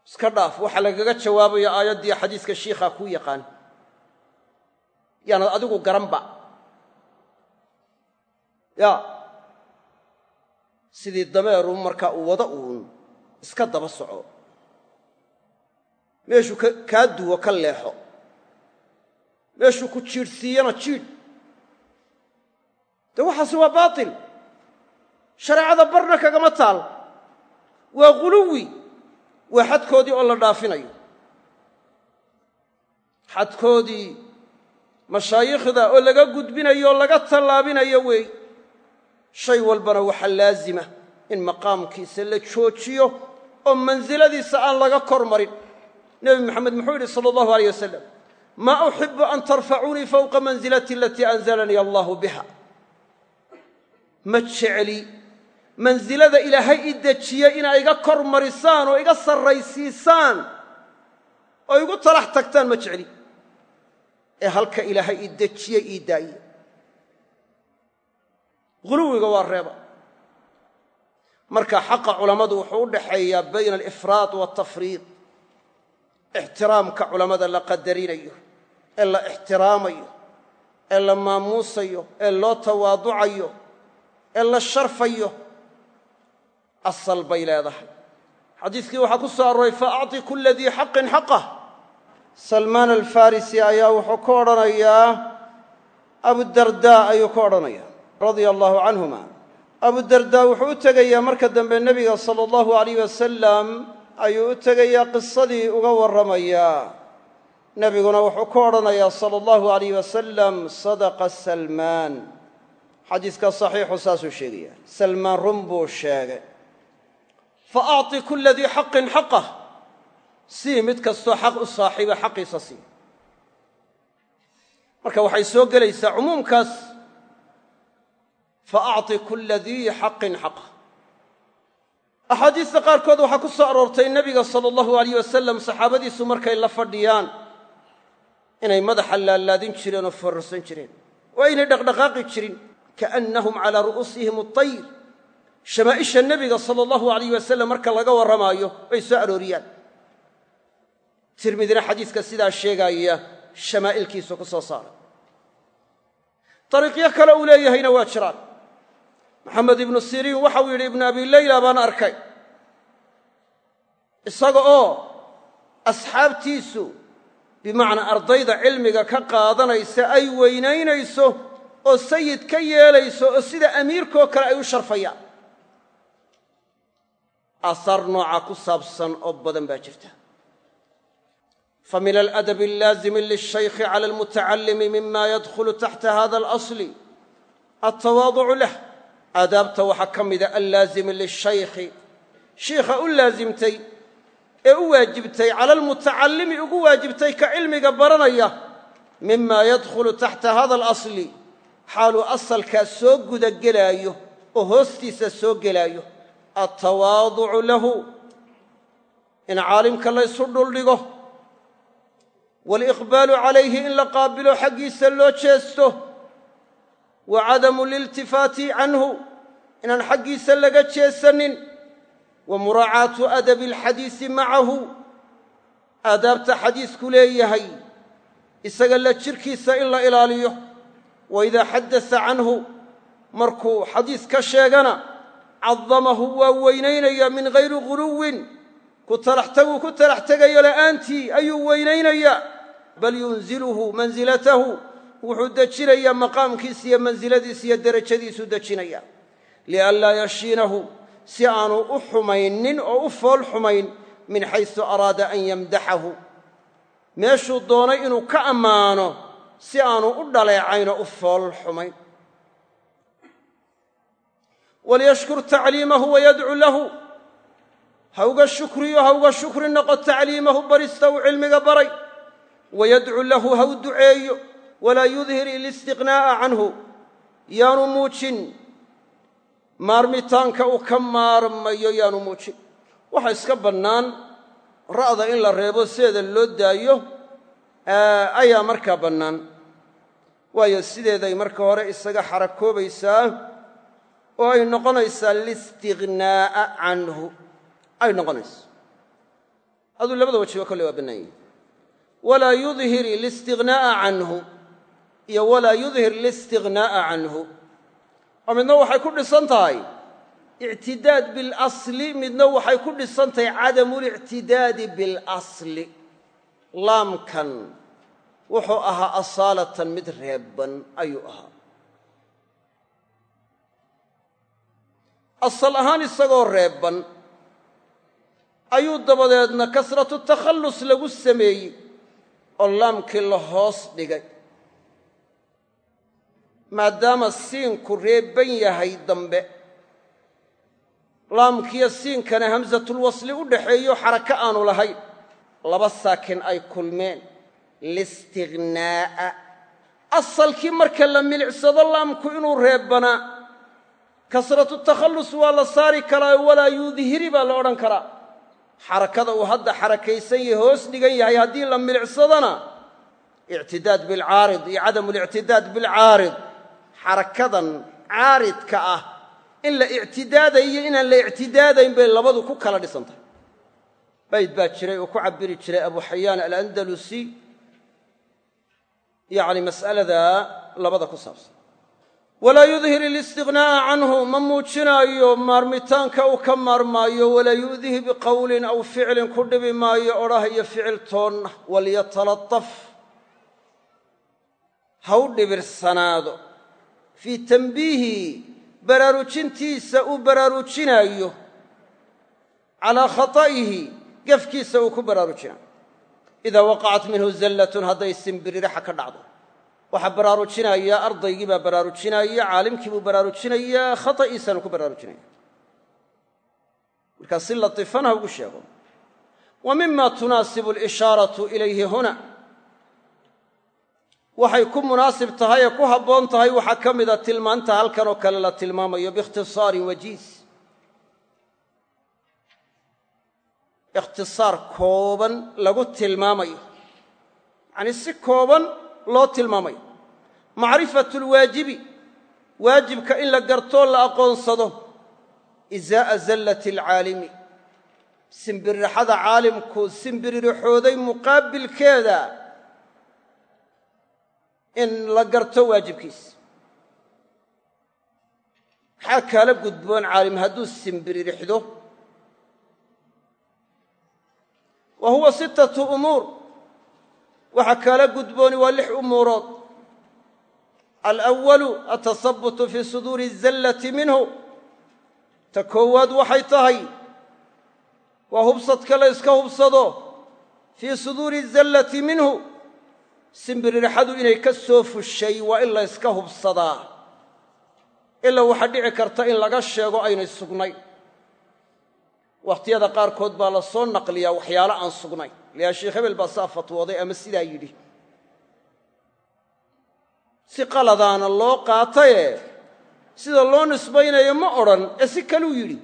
Iska dhaaf waxaa lagaga jawaabaya aayaddiiyo xadiiska shiikhaa kuu yaqaan. Yaanad adigu garanba. Ya sidii dameeru markaa uu wado uun iska daba soco. Meeshuu kaa duwo ka leexo meeshuu ku jiidhsiiyana jiidh dee waxaasi waa baatil. Shareecada barna kagama taal. Waa guluwi waa xadkoodii oo la dhaafinayo. Xadkoodii mashaayikhda oo laga gudbinayo oo laga tallaabinayo weey shay walbana waxaa laazima in maqaamkiisa la joojiyo oo mansiladiisa aan laga kor marin nebi moxamed muxuu yidhi sala allahu aleyh wasalam maa uxibu an tarfacuunii fowqa mansilati alatii anzalanii allahu biha. Ma jecli mansilada ilaahay i dejiyey inaa iga kor marisaan oo iga sarraysiisaan oo igu talax tagtaan ma jecli ee halka ilaahay i dejiyey ii daa'iye guluwiga waa reeba. Marka xaqa culammadu wuxuu u dhaxeeyaa bayna alifraad waaltafriid ixtiraamka culammada la qadarinayo ee la ixtiraamayo ee la maamuusayo ee loo tawaaducayo ee la sharfayo asal bay leedahay. Xadiiskii waxaa ku soo arooray fa acطi kula dii xaqin xaqah salmaan alfarisi ayaa wuxuu ka odhanayaa abudardaa ayuu ka odhanaya radia allahu canhuma abudardaa wuxuu u tegayaa marka dambe nebiga sala allahu alayh wasalam ayuu u tegayaa qisadii uga warramayaa nebiguna wuxuu ka odhanayaa sala allahu alayh wasalam sadaqa salmaan. Xadiiska saxiixu saasuu sheegaya salmaan run buu sheegay. Fa acطi kula dii xaqin xaqah sii mid kastoo xaq u saaxiiba xaqiisa sii marka waxay soo gelaysaa cumuumkaas. Fa acطi kula dii xaqin xaqah axaadiista qaarkood waxaa ku soo aroortay nebiga sala allahu alayh wasalam saxaabadiisu markay la fadhiyaan inay madaxa laalaadin jireen oo fororsan jireen. Oo aynay dhaqdhaqaaqi jirin kaannahum calaa ru'uusihim atayr shamaa'isha nebiga sala allahu alayh wasalam marka laga warramaayo bay soo arooriyaan. Tirmidina xadiiska sidaa sheegaaya shamaa'ilkiisu ku soo saaray. Dariiqyo kale uu leeyahayna waa jiraan maxamed ibnu siriin waxau yidhi ibnu abi leyla baan arkay. Isaga oo asxaabtiisu bimacnaa ardayda cilmiga ka qaadanaysa ay weynaynayso oo sayid ka yeelayso oo sida amiirkoo kale ay u sharfayaan. Aahaar nooca ku saabsan oo badan baa jirta. Fa min aladabi allaazimi lishaykhi cala almutacallimi mima yadkhulu taxta hada alasli altawaaducu lah aadaabta waxaa ka mida allaazimi lishaykhi. Shiikha u laasimtay ee u waajibtay cala almutacallimi ugu waajibtay ka cilmiga baranaya mima yadkhulu taxta hada alasli xaaluu asalkaa soo gudagelaayo oo hoostiisa soo gelaayo altawaaducu lahu in caalimka la ysu dhuldhigo waaliqbaalu calayhi in la qaabilo xaggiisa loo jeesto wa cadamu liltifaati canhu inaan xaggiisa laga jeesanin wa muraacaatu adabi alxadiisi macahu aadaabta xadiisku leeyahay isaga la jirkiisa in la ilaaliyo wa idaa xaddasa canhu markuu xadiis ka sheegana cadamahu waa weynaynaya min hayri guluwin ku talaxtaguu ku talax tegayo la'aantii ayuu weynaynayaa bal yunziluhu mansilatahu wuxuu dejinayaa maqaamkiisa iyo mansiladiisa iyo derajadiisuu dejinaya. Lianlaa yashiinahu si aanu u xumaynin oo u fool xumayn min xaysu araada an yamdaxahu. Meeshuu doonay inuu ka ammaano si aanu u dhaleecaynoo u fool xumayn. Walyashkur tacliimahu wayadcu lahu. Ha uga shukriyo ha uga shukri noqo tacliimahu barista uu cilmiga baray. Wayadcu lahu ha u duceeyo walaa yudhir ilistiqnaa'a canhu yaanu muujin. Maarmitaanka uu ka maarmayo yaanu muujin. Waxa iska bannaan ra'da in la reebo sideeda loo daayo ayaa markaa bannaan. Waayo sideeday marka hore isaga xarakoobaysaa oo ay noqonaysaa listiqhnaa'a canhu. Ay noqonaysa aduu labada wajiba kolley waa bannaan yihi walaa yudhir listiqhnaa'a canhu iyo walaa yudhir listiqhnaa'a canhu. Oo midna waxay ku dhisan tahay ictidaad bilasli midna waxay ku dhisan tahay cadamulictidaadi bilasli laamkan wuxuu ahaa asaalatan mid reebban ayuu ahaa. Asal ahaan isagoo reebban ayuu dabadeedna kasratu takhallus lagu sameeyey oo laamkii la hoos dhigay maadaama siinku reebban yahay dambe. Laamkiyo siinkana hamsatulwasli u dhaxeeyo xarako aanu lahayn laba saakin ay kulmeen. Listiqhnaa'a asalkii marka la milicsado laamku inuu reebbanaa. Kasratu takhallus waa la saari karaa walaa yudhiri baa la odhan karaa. Xarakada uu hadda xarakaysan yahay hoos dhigan yahay haddii la milicsadana ictidaad bilcaarid iyo cadamulictidaad bilcaarid xarakadan caaridka ah in la ictidaadayo inaan la ictidaadayn bay labadu ku kala dhisan tahay. Bayd baa jiray oo ku cabiri jiray abu xayaan alandalusi. Yacni mas'aladaa labada ku saabsan. Walaa yudhir ilistignaa'a canhu ma muujinaayo maarmitaanka uu ka maarmaayo. Walaa yu'dihi biqowlin aw ficlin ku dhibi maayo odhah iyo ficil toonna walyatalataf ha u dhibirsanaado fii tanbiihi baraarujintiisa uu baraarujinaayo. Calaa khata'ihi gefkiisa uu ku baraarujinaayo. Idaa waqacat minhu zallatun hadday simbiriraxa ka dhacdo. Waxaa baraarujinaya ardaygii baa baraarujinaya caalimkii buu baraarujinayaa khata'iisanu ku baraarujinaya markaa si latifan ha ugu sheego. Wa mima tunaasibu alishaaratu ilayhi huna waxay ku munaasib tahay ee ku habboon tahay waxaa ka mida tilmaanta halkan oo kale la tilmaamayo. Biikhtisaarin wajiis. Ikhtisaar kooban lagu tilmaamayo. Yacanii si kooban loo tilmaamayo. Macrifatu lwaajibi waajibka in la gartoo la aqoonsado. Isaa'a zallati alcaalimi simbiriraxada caalimku simbiririxooday muqaabilkeeda in la garto waajibkiis. Maxaa kaala gudboon caalim hadduu simbiririxdo wa huwa sitatu umuur. Waxaa kaala gudbooni waa lix umuurood. Alawalu atasabutu fii suduuri zallati minhu. Ta koowaad waxay tahay waa hubsadka la yska hubsado fii suduuri zallati minhu simbiririxadu inay ka soo fushay waa in la yska hubsadaa ilaa waxaa dhici karta in laga sheego aynay sugnayn wakhtiyada qaarkood baa la soo naqliyaa waxyaalo aan sugnayn layaa sheekh hebel baa saa fatwooday ama sidaa yidhi si qaladaana loo qaataye sida loo nisbaynayo ma odhan ee si kaluu yidhi.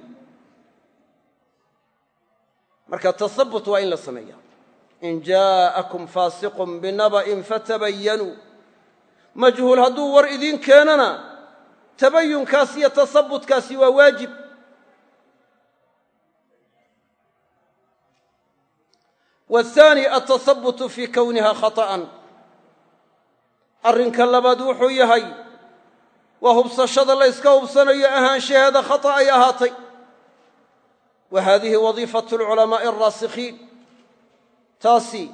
Marka tasabut waa in la sameeyaa in jaa'akum faasiqun binaba'in fatabayanuu majhuul hadduu war idiin keenana tabayunkaas iyo tasabutkaasi waa waajib waathaani altasabutu fii kowniha khata'an arrinka labaad wuxuu yahay waa hubsashada la yska hubsanayo ahaanshaheeda khata' ay ahaatay wa haadihi wadiifatu alculamaa'i alraasikhiin taasi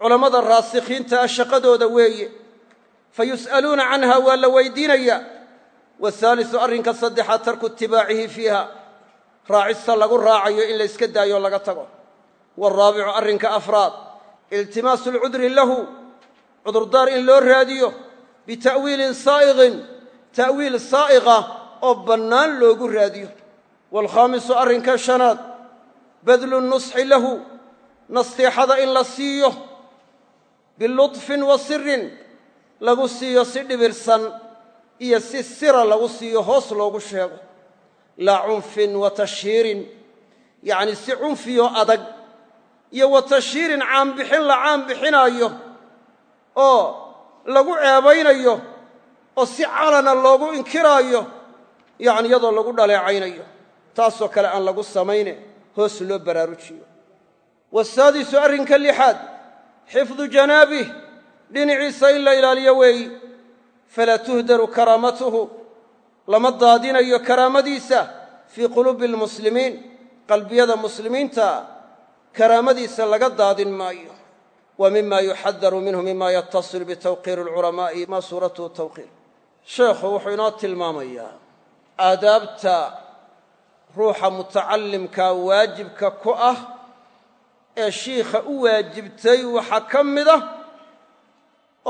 culammada raasikhiinta ah shaqadooda weeye. Fa yus'aluuna canha waa la weydiinayaa. Wahaalisu arrinka saddexaad tarku itibaacihi fiiha. Raacista lagu raacayo in la yska daayo laga tago. Waalraabicu arrinka afraad iltimaasu alcudri lahu. Cudurdaar in loo raadiyo bita'wiilin saa'iqin ta'wiil saa'iqa oo bannaan loogu raadiyo. Waalkhaamisu arrinka shanaad badlu nusxi lahu nasteexada in la siiyo bilutfin wa sirin lagu siiyo si dhibirsan iyo si sira lagu siiyo hoos loogu sheego. Laa cunfin wa tashhiirin yacnii si cunfiyoo adag iyo wa tashhiirin caanbixin la caanbixinaayo oo lagu ceebaynayo oo si calana loogu inkiraayo yacni iyadoo lagu dhaleecaynayo taasoo kale aan lagu samayne hoos loo baraarujiyo wasaadisu arrinka lixaad xifdu janaabih dhinaciisa in la ilaaliyo weeyi falaa tuhdaru karaamatuhu lama daadinayo karaamadiisa fii quluubi almuslimiin qalbiyada muslimiinta karaamadiisa laga daadin maayo. Wa mima yuxadaru minhu mima yatasilu bitawqiiri alculamaa'i ma suuratuhu tawqiir. Sheekhu wuxuu inoo tilmaamayaa aadaabta ruuxa mutacallimkaa waajibka ku ah ee shiikha u waajibtay waxaa ka mid ah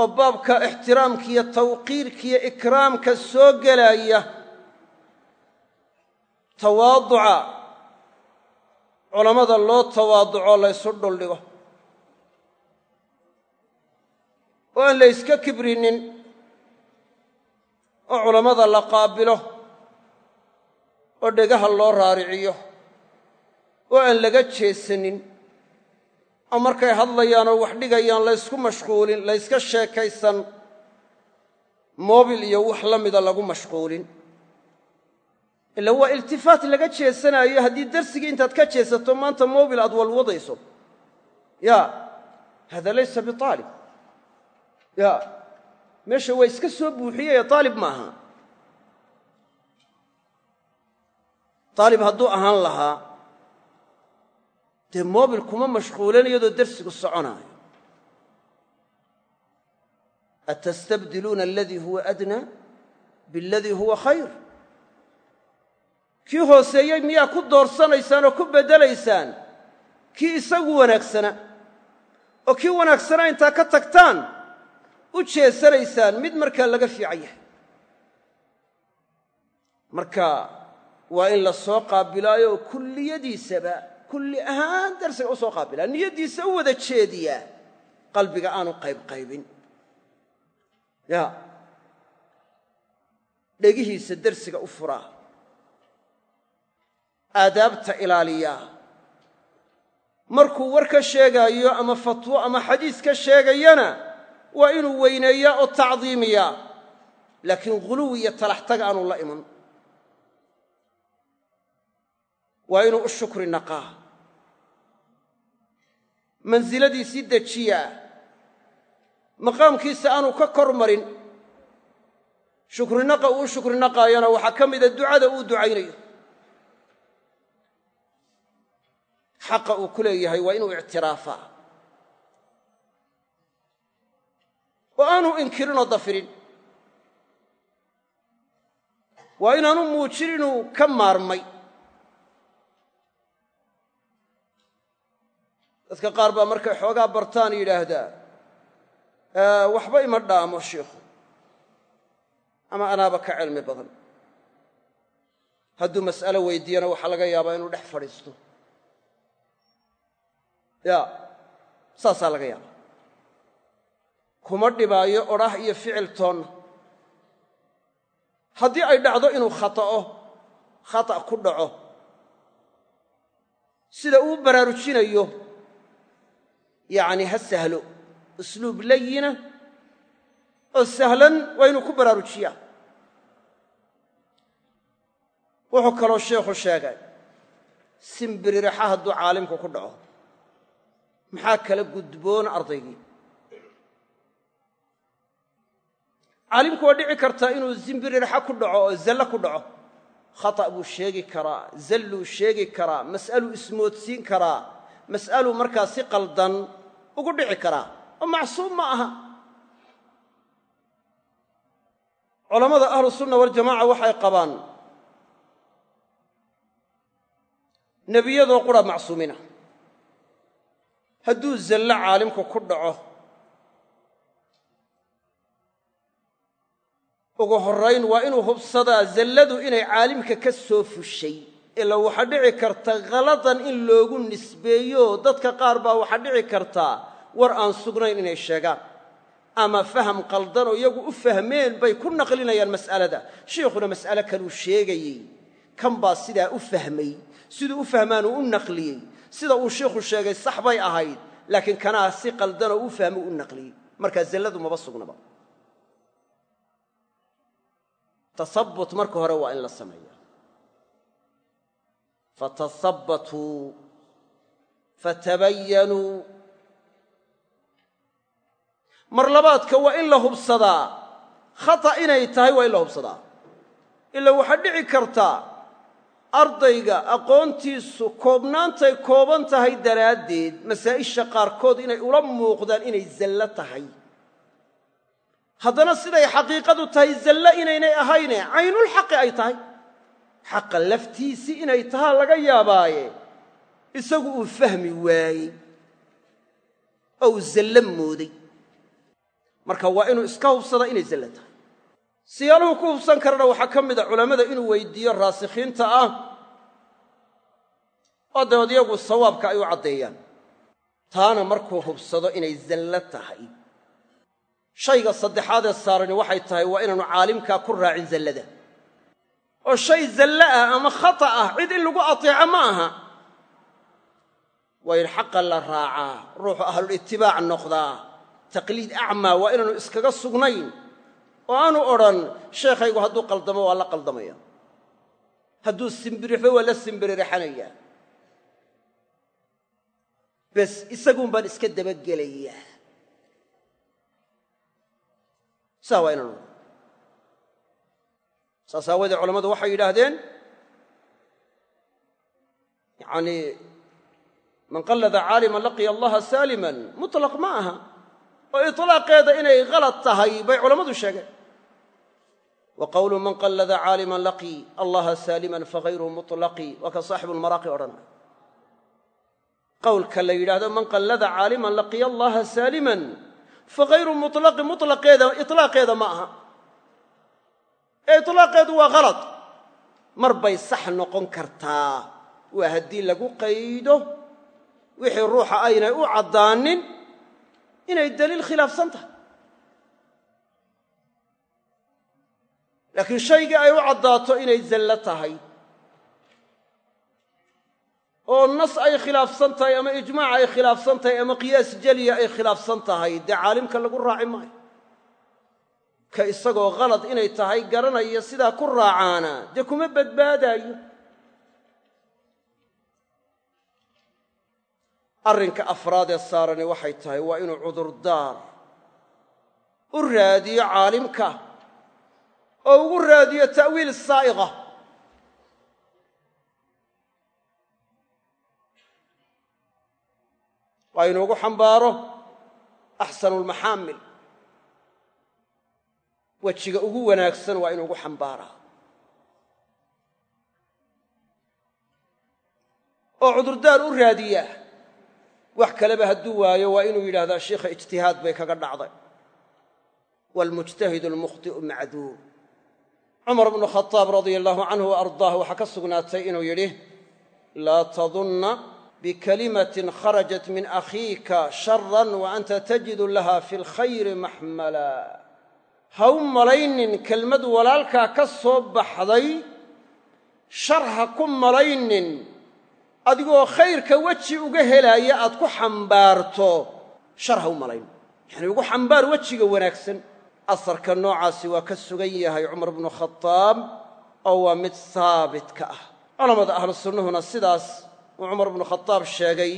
oo baabka ixtiraamkiiyo tawqiirkiiyo ikraamka soo gelaya tawaaduca. Culammada loo tawaaduco laysu dhuldhigo oo aan la yska kibrinin oo culammada la qaabilo oo dhegaha loo raariciyo. Oo aan laga jeesanin oo markay hadlayaan oo wax dhigayaan laysku mashquulin layska sheekaysan moobil iyo wax la mida lagu mashquulin. Ila waa iltifaat laga jeesanaayo haddii darsigii intaad ka jeesato maanta moobil aad walwadayso. Ya hada laysa bitaalib ya meesha waa iska soo buuxiyeye aalib maaha aalib hadduu ahaan lahaa dee mobil kuma mashquulan iyadoo dersigu soconaayo. Atastabdiluuna aladii huwa adnaa bialadii huwa khayr? Kii hooseeyey miyaa ku doorsanaysaan oo ku beddelaysaan kii isagu wanaagsana? Oo kii wanaagsanaa intaa ka tagtaan? U jeesanaysaan mid markaa laga fiican yahay. Marka waa in la soo qaabilaayo kulliyadiisaba kulli ahaan darsiga u soo qaabilaa niyaddiisa u wada jeediyaa qalbiga aanu qaybqaybin ya. Dhegihiisa dersiga u furaa aadaabta ilaaliyaa markuu war ka sheegaayo ama fatwo ama xadiis ka sheegayana waa inuu weyneeyaa oo tacdiimiyaa laakiin ghuluwi iyo talaxtag aanu la iman. Waa inuu u shukri naqaa mansiladiisii dejiyaa maqaamkiisa aanu ka kor marin shukrinaqa uu u shukrinaqaayana waxaa ka mida ducada uu ducaynayo. Xaqa uu ku leeyahay waa inuu ictiraafaa. Oo aanu inkirinoo dafirin. Waa inaanu muujin inuu ka maarmay dadka qaar baa markay xoogaa bartaan yidhaahdaa waxba ima dhaamo shiikhu ama anaaba ka cilmi badan. Hadduu mas'alo weydiiyana waxaa laga yaabaa inuu dhex fadhiisto. Ya saasaa laga yaabaa. Kuma dhibaayo odhah iyo ficil toonna haddii ay dhacdo inuu khata'o khata' ku dhaco sida uu baraarujinayo yacni ha sahlo. Usluub layina oo sahlan waa inuu ku baraarujiyaa wuxuu kaloo sheikhu sheegay simbiriraxa hadduu caalimku ku dhaco maxaa kala gudboon ardaygii? Caalimku waa dhici kartaa inuu simbiriraxa ku dhaco oo zallo ku dhaco. Khata' buu sheegi karaa zalluu sheegi karaa mas'aluu ismoodsiin karaa. Mas'aluu markaa qaldan ugu dhici karaa oo macsuum ma aha. Culammada ahlu sunna waljamaca waxay qabaan nebiyadoo qura macsuumina. Hadduu zallo caalimku ku dhaco ugu horrayn waa inuu hubsadaa zalladu inay caalimka ka soo fushay ila waxaa dhici karta khaladan in loogu nisbeeyo dadka qaar baa waxaa dhici kartaa war aan sugnayn inay sheegaan. Ama faham qaldan oo iyagu u fahmeen bay ku naqlinayaan mas'alada. Shiikhuna mas'ale kaluu sheegayey kan baa sidaa u fahmay siduu u fahmaanuu u naqliyey sida uu shiikhu sheegay sax bay ahayd laakiin kanaa si qaldanoo u fahmuu u naqliyey. Markaa zalladu maba sugnaba. Tasabut marka hore waa in la sameeya fatasabbatuu fatabayanuu mar labaadka waa in la hubsadaa khata inay tahay waa in la hubsadaa ila waxaa dhici kartaa ardayga aqoontiisu koobnaantay kooban tahay daraaddeed masaa'isha qaarkood inay ula muuqdaan inay zallo tahay haddana siday xaqiiqadu tahay zallo inaynay ahayne caynulxaqi ay tahay xaqa laftiisii inay tahaa laga yaabaaye. Isagu uu fahmi waayey. Oo uu zallo mooday. Marka waa inuu iska hubsada inay zallo tahay. Siyaaluhu ku hubsan karana waxaa ka mid a culammada inuu weyddiiyo raasikhiinta ah. Oo dabeed yagu sawaabka ay u caddeeyaan. Taana markuu hubsado inay zallo tahay. Shayga saddexaadee saarani waxay tahay waa inaanu caalimkaa ku raacin zallada oo shay zallo ah ama khata ah cid in lagu ateeco ma aha. Waa in xaqa la raacaa ruuxu ahlulitibaac noqdaa. Taqliid acmaa waa inaanu iskaga sugnayn. Oo aanu odhan sheekhaygu hadduu qaldamo waa la qaldamaya. Hadduu simbirixo waa la simbiririxanaya bes isaguun baan iska dabagelayaa saa waa inaan odhan saas aawoodee culammadu waxay yidhaahdeen yacni man qallada caaliman laqiya allaha saaliman mutlaq ma aha. Oo itlaaqeeda inay kalad tahay bay culammadu sheegeen. Wa qowlu man qallada caaliman laqii allaha saaliman fagayru mutlaqi waa saaxibu lmaraaqi odhanay qowlka la yidhaahdo man qallada caaliman laqiya allaha saaliman fagayru mutlaqi mutlaqeeda itlaaqeeda ma aha ee itlaaqeedu waa kalad mar bay sax noqon kartaa. Waa haddii lagu qaydo wixii ruuxa aynay u caddaanin inay daliil khilaafsan tahay. Laakiin shaygii ay u caddaato inay zallo tahay. Oo nas ay khilaafsan tahay ama ijmaac ay khilaafsan tahay ama qiyaas jeliya ay khilaafsan tahay dee caalimka lagu raaci maayo ka isagoo khalad inay tahay garanaya sidaa ku raacaana. Dee kuma badbaadaayo? Arrinka afraad ee saarani waxay tahay waa inuu cudurdaar u raadiyo caalimka oo ugu raadiyo ta'wiil saa'iqa. Waa inuu ugu xambaaro axsanu lmaxaamil wejiga ugu wanaagsan waa inuu ugu xambaaraa. Oo cudurdaar u raadiyaa wax kaleba hadduu waayo waa inuu yidhahdaa sheikha ijtihaad bay kaga dhacday. Waalmujtahidu almukhti'u macduur cumar bnu khadaab radia allaahu canhu wa ardaah waxaa ka sugnaatay inuu yidhi laa tadunna bikalimatin kharajat min akhiika sharan wa anta tajidu laha fi lkhayri maxmala ha u malaynin kelmad walaalkaa ka soo baxday shar ha ku malaynin adigoo khayrka weji uga helaaya aad ku xambaarto shar ha u malayn. Yacni ugu xambaar wejiga wanaagsan. Asarka noocaasi waa ka sugan yahay cumar bnu khadaab oo waa mid haabit ka ah. Culammada ahlu sunnuhuna sidaas uu cumar bnu khadaab sheegay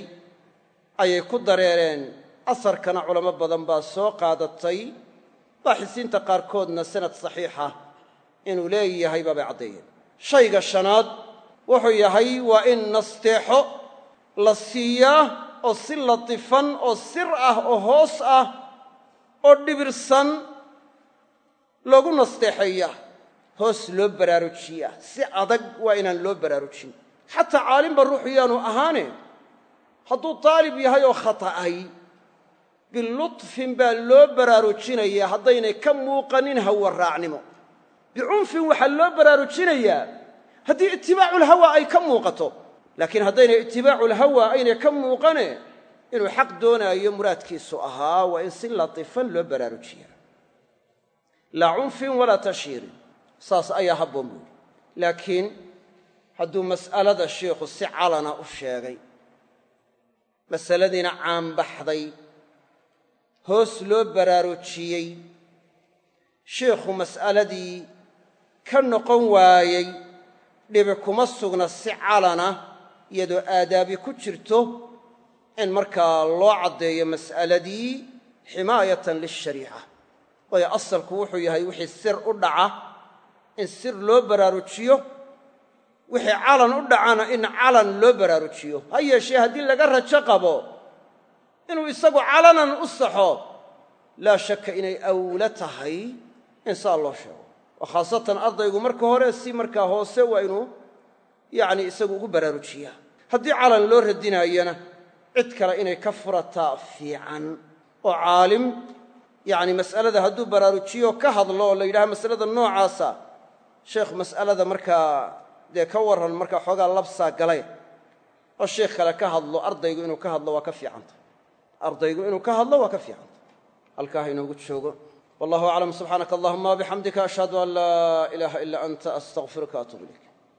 ayay ku dareereen asarkana culamo badan baa soo qaadatay baaxisiinta qaarkoodna sanad saxiixa inuu leeyahay baabay caddeeyeen. Shayga shanaad wuxuu yahay waa in nasteexo la siiyaa oo si latifan oo sir ah oo hoos ah oo dhibirsan loogu nasteexeeyaa hoos loo baraarujiyaa. Si adag waa inaan loo baraarujin. Xataa caalimba ruuxu yaanu ahaane hadduu daalib yahay oo khata'ay bilutfin baa loo baraarujinayaa haddaynay ka muuqanin hawaraacnimo bicunfin waxaa loo baraarujinayaa haddii itibaaculhawa ay ka muuqato. Laakiin haddaynay itibaaculhawa aynay ka muuqane inuu xaq doonaayo muraadkiisu ahaa waa in si latifan loo baraarujiyaa. Laa cunfin walaa tashiirin. Saas ayaa habboon buuri laakiin hadduu mas'alada shiikhu si calana u sheegay masaladiina caanbaxday hoos loo baraarujiyey. Shiikhu mas'aladii ka noqon waayey dhibi kuma sugna si calana iyadoo aadaabi ku jirto in markaa loo caddeeyo mas'aladii ximaayatan lishariica. Waayo asalku wuxuu yahay wixii sir u dhaca in sir loo baraarujiyo wixii calan u dhacana in calan loo baraarujiyo. Ha yeeshee haddii laga rajo qabo inuu isagu calanan u saxo laa shakka inay awlo tahay in saa loo sheego. Oo khaasatan ardaygu marka hore si markaa hoose waa inuu yacni isagu ugu baraarujiyaa. Haddii calan loo radinaayana cid kale inay ka furataa fiican oo caalim yacni mas'alada hadduu baraarujiyo ka hadlo oo la yidhaha masalada noocaasa sheekh mas'alada markaa dee ka warran markaa xoogaa labsaa galay oo sheekh kale ka hadlo ardaygu inuu ka hadlo waa ka fiicanta ardaygu inuu ka hadlo waa ka fiicanta halkaa ha inoogu joogo. Wallahu aclam subxaanaka allahuma wabixamdika ashhadu an laa ilaaha ila anta astaqfiruka atuub ilayk